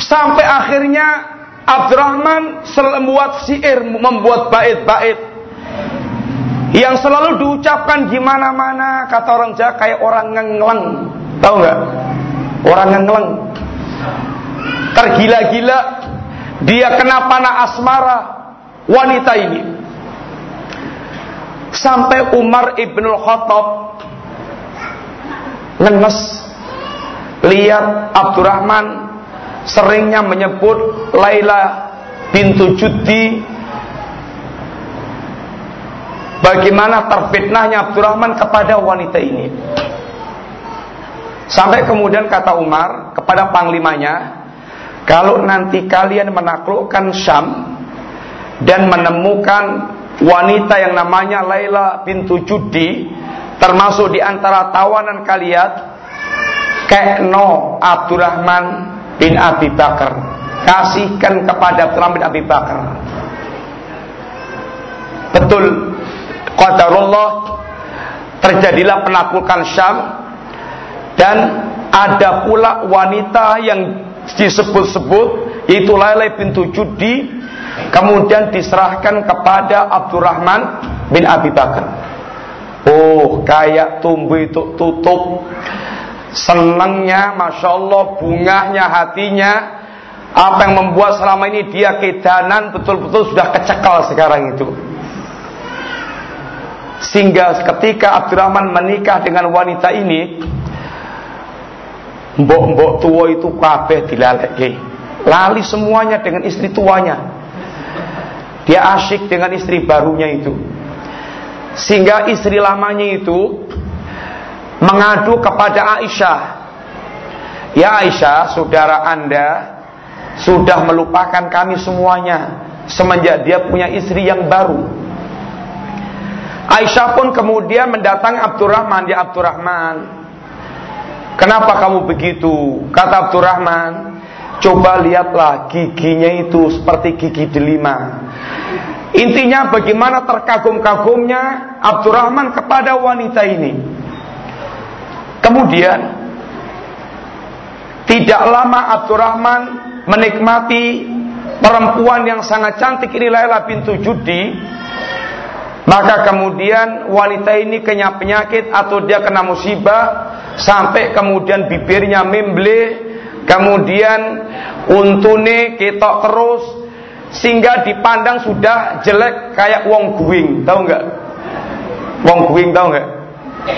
Sampai akhirnya Abdurrahman membuat syair, membuat bait-bait yang selalu diucapkan di mana-mana kata orang Jawa kayak orang ngengleng. Tahu nggak? Orang ngengleng. Tergila-gila dia kena panah asmara wanita ini. Sampai Umar ibnul Khattab ngenes lihat Abdurrahman seringnya menyebut Laila pintu Judi. Bagaimana terfitnahnya Abdurrahman kepada wanita ini? Sampai kemudian kata Umar kepada panglimanya kalau nanti kalian menaklukkan Syam dan menemukan wanita yang namanya Laila pintu Judi termasuk di antara tawanan kalian Kekno Abdurrahman bin Abi Bakar kasihkan kepada Abdurrahman bin Abi Bakar betul qadarullah terjadilah penaklukan Syam dan ada pula wanita yang disebut-sebut yaitu Laila pintu Judi kemudian diserahkan kepada Abdurrahman bin Abi Bakar. Oh, kayak tumbuh itu tutup. Senangnya, masya Allah, bunganya, hatinya. Apa yang membuat selama ini dia kedanan betul-betul sudah kecekal sekarang itu. Sehingga ketika Abdurrahman menikah dengan wanita ini, mbok-mbok tua itu kabeh dilalek Lali semuanya dengan istri tuanya. Dia asyik dengan istri barunya itu. Sehingga istri lamanya itu mengadu kepada Aisyah. Ya Aisyah, saudara Anda sudah melupakan kami semuanya semenjak dia punya istri yang baru. Aisyah pun kemudian mendatangi Abdurrahman, ya Abdurrahman. Kenapa kamu begitu? Kata Abdurrahman, coba lihatlah giginya itu seperti gigi delima. Intinya bagaimana terkagum-kagumnya Abdurrahman kepada wanita ini. Kemudian tidak lama Abdurrahman menikmati perempuan yang sangat cantik ini Laila pintu Judi. Maka kemudian wanita ini kena penyakit atau dia kena musibah sampai kemudian bibirnya memble, kemudian untune ketok terus, sehingga dipandang sudah jelek kayak wong guing, tahu nggak? Wong guing tahu nggak?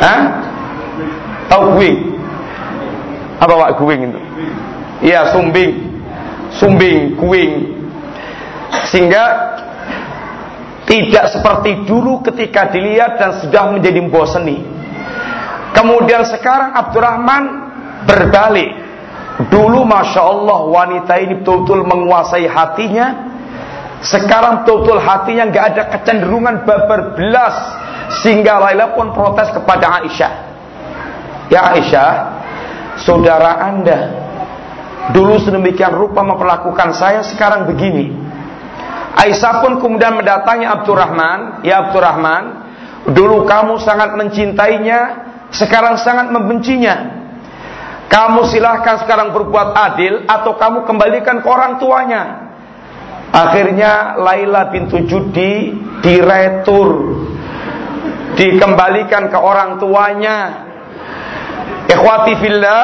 Hah? Tahu guing? Apa wak guing itu? Iya, sumbing. Sumbing, guing. Sehingga tidak seperti dulu ketika dilihat dan sudah menjadi boseni. Kemudian sekarang Abdurrahman berbalik. Dulu Masya Allah wanita ini betul-betul menguasai hatinya sekarang betul-betul hatinya nggak ada kecenderungan babar belas sehingga Laila pun protes kepada Aisyah. Ya Aisyah, saudara Anda dulu sedemikian rupa memperlakukan saya sekarang begini. Aisyah pun kemudian mendatangi Abdurrahman, ya Abdurrahman, dulu kamu sangat mencintainya, sekarang sangat membencinya. Kamu silahkan sekarang berbuat adil atau kamu kembalikan ke orang tuanya. Akhirnya Laila bintu Judi diretur dikembalikan ke orang tuanya. Ikhwati fillah,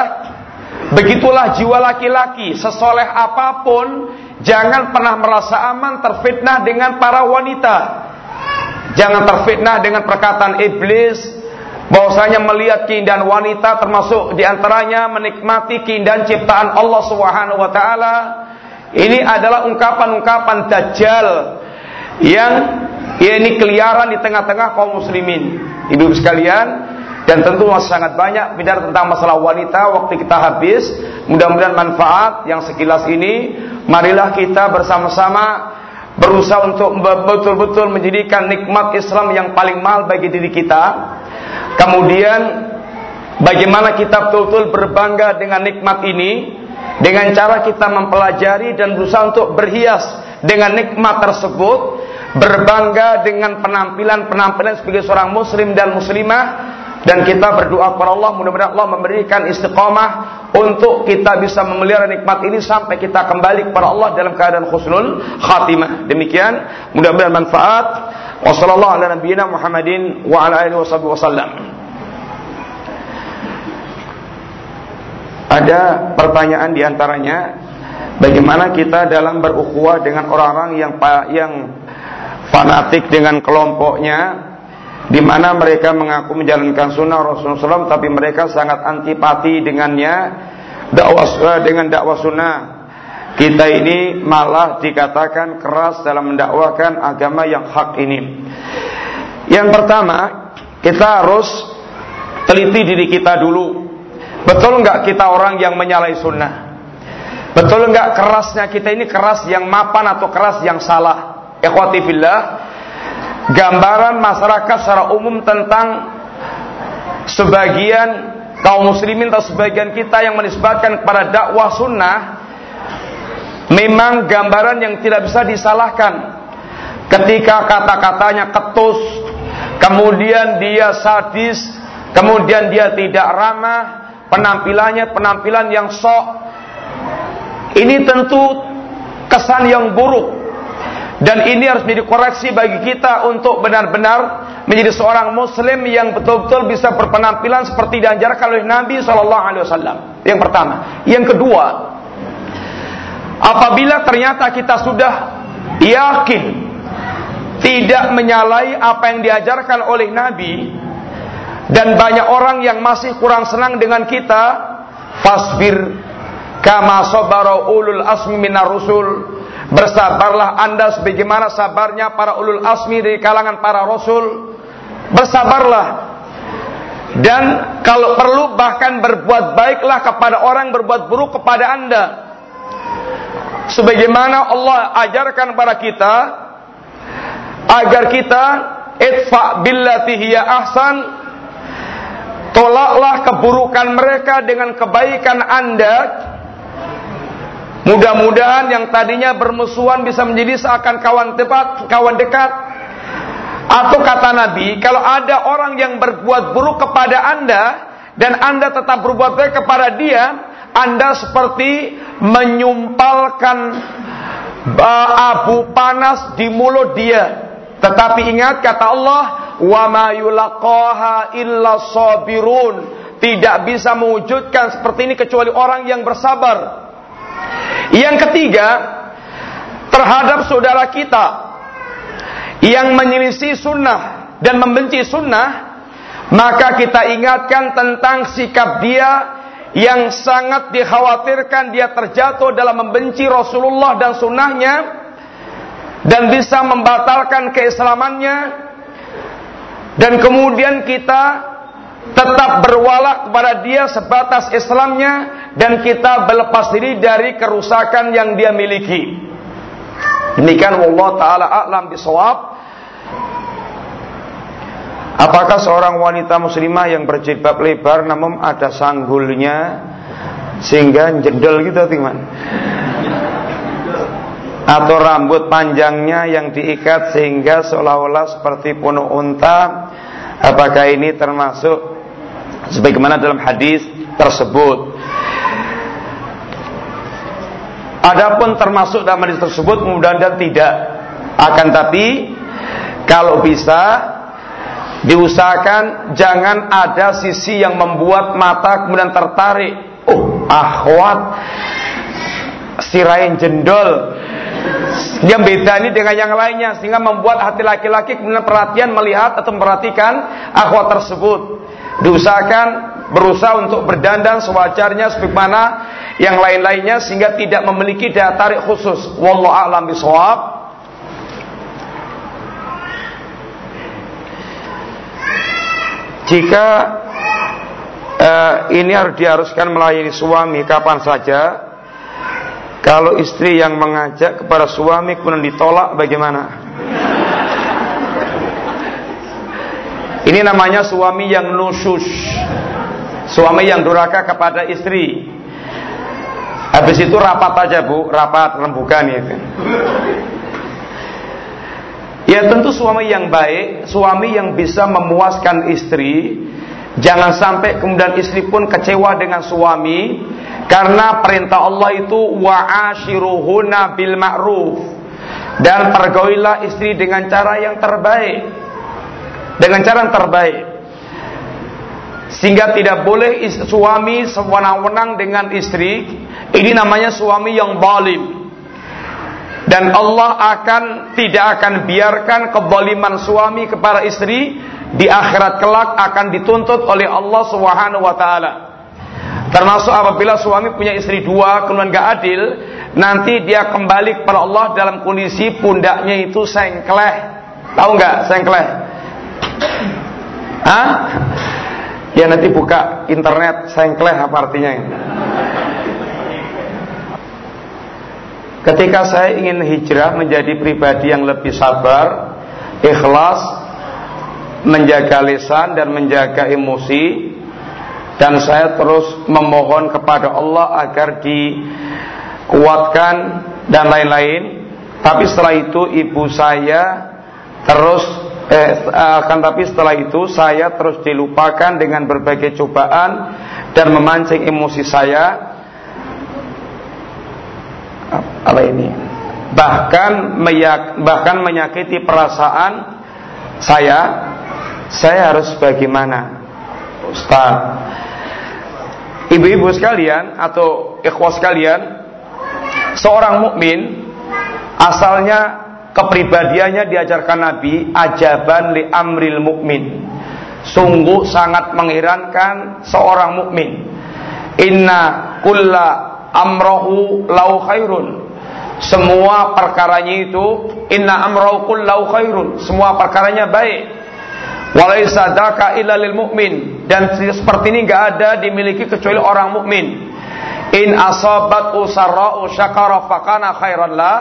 begitulah jiwa laki-laki, sesoleh apa pun jangan pernah merasa aman terfitnah dengan para wanita. Jangan terfitnah dengan perkataan iblis bahwasanya melihat keindahan wanita termasuk di antaranya menikmati keindahan ciptaan Allah Subhanahu wa ini adalah ungkapan-ungkapan dajjal yang ya ini keliaran di tengah-tengah kaum muslimin. Ibu sekalian, dan tentu masih sangat banyak bicara tentang masalah wanita waktu kita habis. Mudah-mudahan manfaat yang sekilas ini marilah kita bersama-sama berusaha untuk betul-betul menjadikan nikmat Islam yang paling mahal bagi diri kita. Kemudian bagaimana kita betul-betul berbangga dengan nikmat ini dengan cara kita mempelajari dan berusaha untuk berhias dengan nikmat tersebut berbangga dengan penampilan-penampilan sebagai seorang muslim dan muslimah dan kita berdoa kepada Allah mudah-mudahan Allah memberikan istiqomah untuk kita bisa memelihara nikmat ini sampai kita kembali kepada Allah dalam keadaan khusnul khatimah. Demikian mudah-mudahan manfaat. Wassalamualaikum Muhammadin wa ala alihi wasallam. Ada pertanyaan di antaranya Bagaimana kita dalam berukhuwah dengan orang-orang yang yang fanatik dengan kelompoknya di mana mereka mengaku menjalankan sunnah Rasulullah SAW tapi mereka sangat antipati dengannya dakwah eh, dengan dakwah sunnah. Kita ini malah dikatakan keras dalam mendakwahkan agama yang hak ini. Yang pertama kita harus teliti diri kita dulu. Betul nggak kita orang yang menyalahi sunnah? Betul nggak kerasnya kita ini keras yang mapan atau keras yang salah? Ikhwati fillah, gambaran masyarakat secara umum tentang sebagian kaum muslimin atau sebagian kita yang menisbatkan kepada dakwah sunnah memang gambaran yang tidak bisa disalahkan. Ketika kata-katanya ketus kemudian dia sadis kemudian dia tidak ramah penampilannya penampilan yang sok ini tentu kesan yang buruk dan ini harus menjadi koreksi bagi kita untuk benar-benar menjadi seorang muslim yang betul-betul bisa berpenampilan seperti diajarkan oleh Nabi Shallallahu alaihi wasallam. Yang pertama, yang kedua, apabila ternyata kita sudah yakin tidak menyalai apa yang diajarkan oleh Nabi dan banyak orang yang masih kurang senang dengan kita, fasbir kama sabara ulul asmi minar rusul Bersabarlah anda sebagaimana sabarnya para ulul asmi dari kalangan para rasul. Bersabarlah. Dan kalau perlu bahkan berbuat baiklah kepada orang berbuat buruk kepada anda. Sebagaimana Allah ajarkan kepada kita agar kita itfa billati hiya ahsan tolaklah keburukan mereka dengan kebaikan anda Mudah-mudahan yang tadinya bermusuhan bisa menjadi seakan kawan dekat, kawan dekat. Atau kata Nabi, kalau ada orang yang berbuat buruk kepada Anda dan Anda tetap berbuat baik kepada dia, Anda seperti menyumpalkan uh, abu panas di mulut dia. Tetapi ingat kata Allah, wa ma yulaqaha illa sabirun. Tidak bisa mewujudkan seperti ini kecuali orang yang bersabar. Yang ketiga, terhadap saudara kita yang menyelisih sunnah dan membenci sunnah, maka kita ingatkan tentang sikap dia yang sangat dikhawatirkan dia terjatuh dalam membenci Rasulullah dan sunnahnya dan bisa membatalkan keislamannya. Dan kemudian kita tetap berwala kepada dia sebatas Islamnya dan kita berlepas diri dari kerusakan yang dia miliki. Demikian Allah taala a'lam bisawab. Apakah seorang wanita muslimah yang berjilbab lebar namun ada sanggulnya sehingga jendel gitu teman? Atau rambut panjangnya yang diikat sehingga seolah-olah seperti punuk unta? Apakah ini termasuk sebagaimana dalam hadis tersebut. Adapun termasuk dalam hadis tersebut mudah-mudahan tidak. Akan tapi kalau bisa diusahakan jangan ada sisi yang membuat mata kemudian tertarik. Oh, akhwat sirain jendol yang beda ini dengan yang lainnya sehingga membuat hati laki-laki kemudian perhatian melihat atau memperhatikan akhwat tersebut diusahakan berusaha untuk berdandan sewajarnya sebagaimana yang lain-lainnya sehingga tidak memiliki daya tarik khusus. Wallahu a'lam bishawab. Jika uh, ini harus diharuskan melayani suami kapan saja, kalau istri yang mengajak kepada suami kemudian ditolak bagaimana? Ini namanya suami yang nusus. Suami yang duraka kepada istri. Habis itu rapat aja bu, rapat rembukan itu. Ya tentu suami yang baik, suami yang bisa memuaskan istri, jangan sampai kemudian istri pun kecewa dengan suami karena perintah Allah itu wa'ashiruhuna bil ma'ruf dan pergaulilah istri dengan cara yang terbaik. Dengan cara yang terbaik. Sehingga tidak boleh suami sewenang-wenang dengan istri. Ini namanya suami yang balim. Dan Allah akan tidak akan biarkan kebaliman suami kepada istri di akhirat kelak akan dituntut oleh Allah Subhanahu wa taala. Termasuk apabila suami punya istri dua kemudian gak adil, nanti dia kembali kepada Allah dalam kondisi pundaknya itu sengkleh. Tahu nggak sengkleh? Hah? Ya nanti buka internet sengkleh apa artinya? Ketika saya ingin hijrah menjadi pribadi yang lebih sabar, ikhlas, menjaga lisan dan menjaga emosi, dan saya terus memohon kepada Allah agar dikuatkan dan lain-lain. Tapi setelah itu ibu saya terus eh, akan tapi setelah itu saya terus dilupakan dengan berbagai cobaan dan memancing emosi saya. Apa ini? Bahkan meyak, bahkan menyakiti perasaan saya. Saya harus bagaimana? Ustaz. Ibu-ibu sekalian atau ikhwas sekalian seorang mukmin asalnya kepribadiannya diajarkan Nabi ajaban li amril mukmin. Sungguh sangat mengherankan seorang mukmin. Inna kulla amrohu lau khairun. Semua perkaranya itu inna amrohu kullau khairun. Semua perkaranya baik. Walaisa daka illa lil mu'min dan seperti ini enggak ada dimiliki kecuali orang mukmin. In asabat usarra'u syakara fakana khairan lah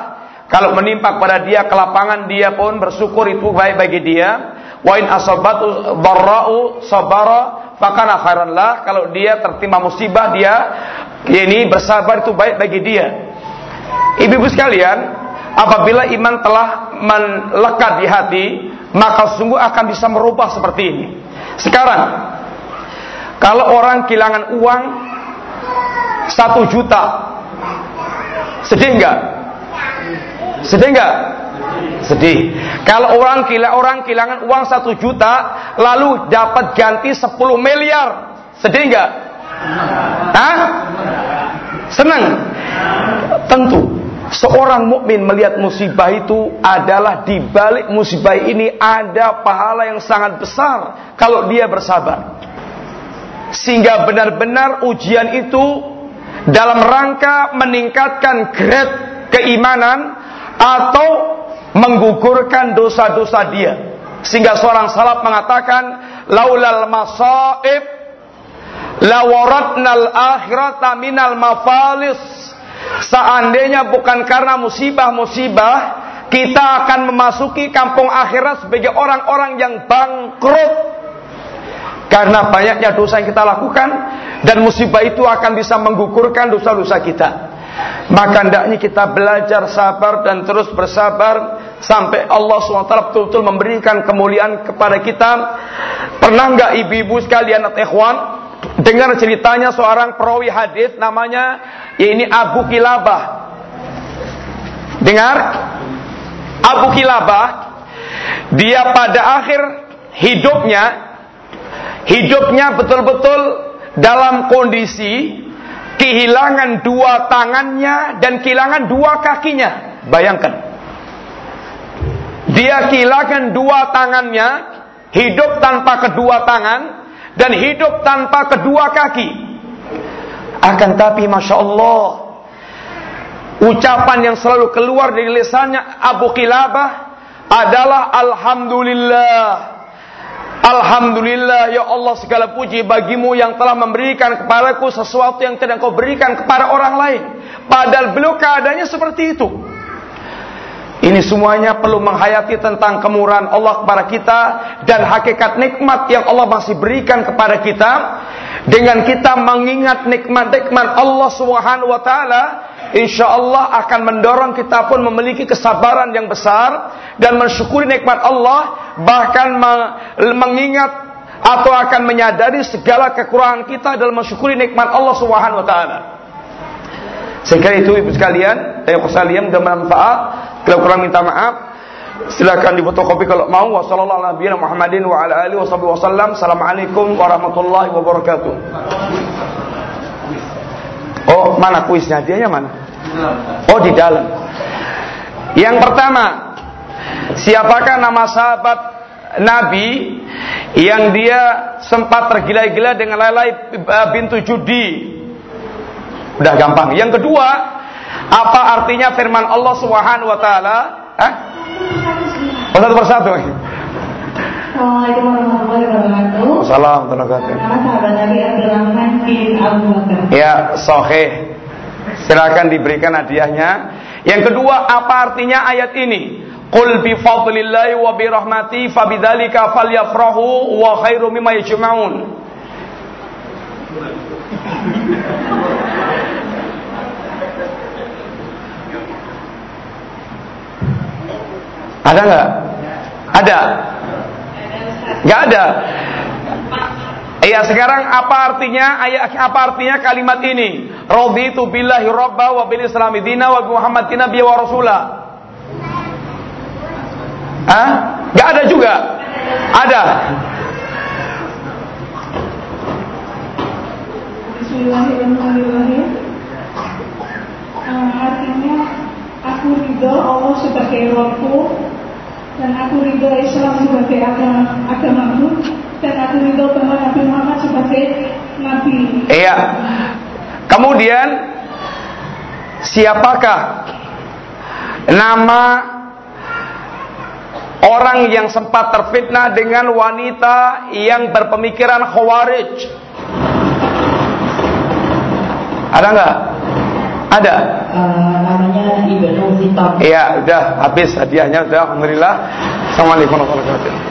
kalau menimpa pada dia kelapangan dia pun bersyukur itu baik bagi dia wa in asabat darra'u sabara fakana khairan lah kalau dia tertimpa musibah dia ini bersabar itu baik bagi dia. Ibu-ibu sekalian, apabila iman telah melekat di hati, maka sungguh akan bisa merubah seperti ini. Sekarang, kalau orang kehilangan uang satu juta, sedih enggak? Sedih enggak? Sedih. Kalau orang kila orang kehilangan uang satu juta, lalu dapat ganti 10 miliar, sedih enggak? Hah? Senang? Tentu. Seorang mukmin melihat musibah itu adalah di balik musibah ini ada pahala yang sangat besar kalau dia bersabar. Sehingga benar-benar ujian itu dalam rangka meningkatkan grade keimanan atau menggugurkan dosa-dosa dia. Sehingga seorang salaf mengatakan laulal masaib lawaratnal akhirata minal mafalis. Seandainya bukan karena musibah-musibah kita akan memasuki kampung akhirat sebagai orang-orang yang bangkrut. Karena banyaknya dosa yang kita lakukan dan musibah itu akan bisa menggugurkan dosa-dosa kita maka hendaknya kita belajar sabar dan terus bersabar sampai Allah SWT betul-betul memberikan kemuliaan kepada kita pernah nggak ibu-ibu sekalian atau ikhwan dengar ceritanya seorang perawi hadis namanya ya ini Abu Kilabah. Dengar? Abu Kilabah dia pada akhir hidupnya hidupnya betul-betul dalam kondisi kehilangan dua tangannya dan kehilangan dua kakinya. Bayangkan. Dia kehilangan dua tangannya, hidup tanpa kedua tangan, dan hidup tanpa kedua kaki. Akan tapi Masya Allah, ucapan yang selalu keluar dari lisannya Abu Kilabah adalah Alhamdulillah. Alhamdulillah ya Allah segala puji bagimu yang telah memberikan kepadaku sesuatu yang tidak kau berikan kepada orang lain. Padahal beliau keadaannya seperti itu. Ini semuanya perlu menghayati tentang kemurahan Allah kepada kita dan hakikat nikmat yang Allah masih berikan kepada kita. Dengan kita mengingat nikmat-nikmat Allah Subhanahu wa taala, insya Allah akan mendorong kita pun memiliki kesabaran yang besar dan mensyukuri nikmat Allah, bahkan mengingat atau akan menyadari segala kekurangan kita dalam mensyukuri nikmat Allah Subhanahu wa taala. Sehingga itu ibu sekalian, yang sekalian mudah bermanfaat. Kalau kurang minta maaf. Silakan difotokopi kalau mau. Wassalamualaikum warahmatullahi wabarakatuh. Assalamualaikum warahmatullahi wabarakatuh. Oh, mana kuisnya? Dianya mana? Oh, di dalam. Yang pertama, siapakah nama sahabat Nabi yang dia sempat tergila-gila dengan lalai eh, bintu judi? Udah gampang. Yang kedua, apa artinya firman Allah Subhanahu wa taala? Hah? Oh, satu persatu. Assalamualaikum warahmatullahi wabarakatuh. Assalamualaikum warahmatullahi wabarakatuh. Ya, sahih. Silakan diberikan hadiahnya. Yang kedua, apa artinya ayat ini? Qul bi fadlillahi wa bi rahmati fabidzalika falyafrahu wa khairu mimma yajma'un. Ada nggak? Ada. Gak ada. Iya sekarang apa artinya ayat apa artinya kalimat ini? Raditu billahi robba wa bil islami dina wa Muhammadin nabiyya wa rasula. Hah? Gak ada juga. Ada. Bismillahirrahmanirrahim. Uh, artinya aku ridho Allah sebagai Rabbku dan aku ridho Islam sebagai agama agamamu dan aku ridho bahwa Nabi Muhammad sebagai Nabi. Iya. Kemudian siapakah nama orang yang sempat terfitnah dengan wanita yang berpemikiran khawarij? Ada nggak? Ada. Uh, namanya Ibnu Sitab. Iya, udah habis hadiahnya udah. Alhamdulillah. Assalamualaikum warahmatullahi wabarakatuh.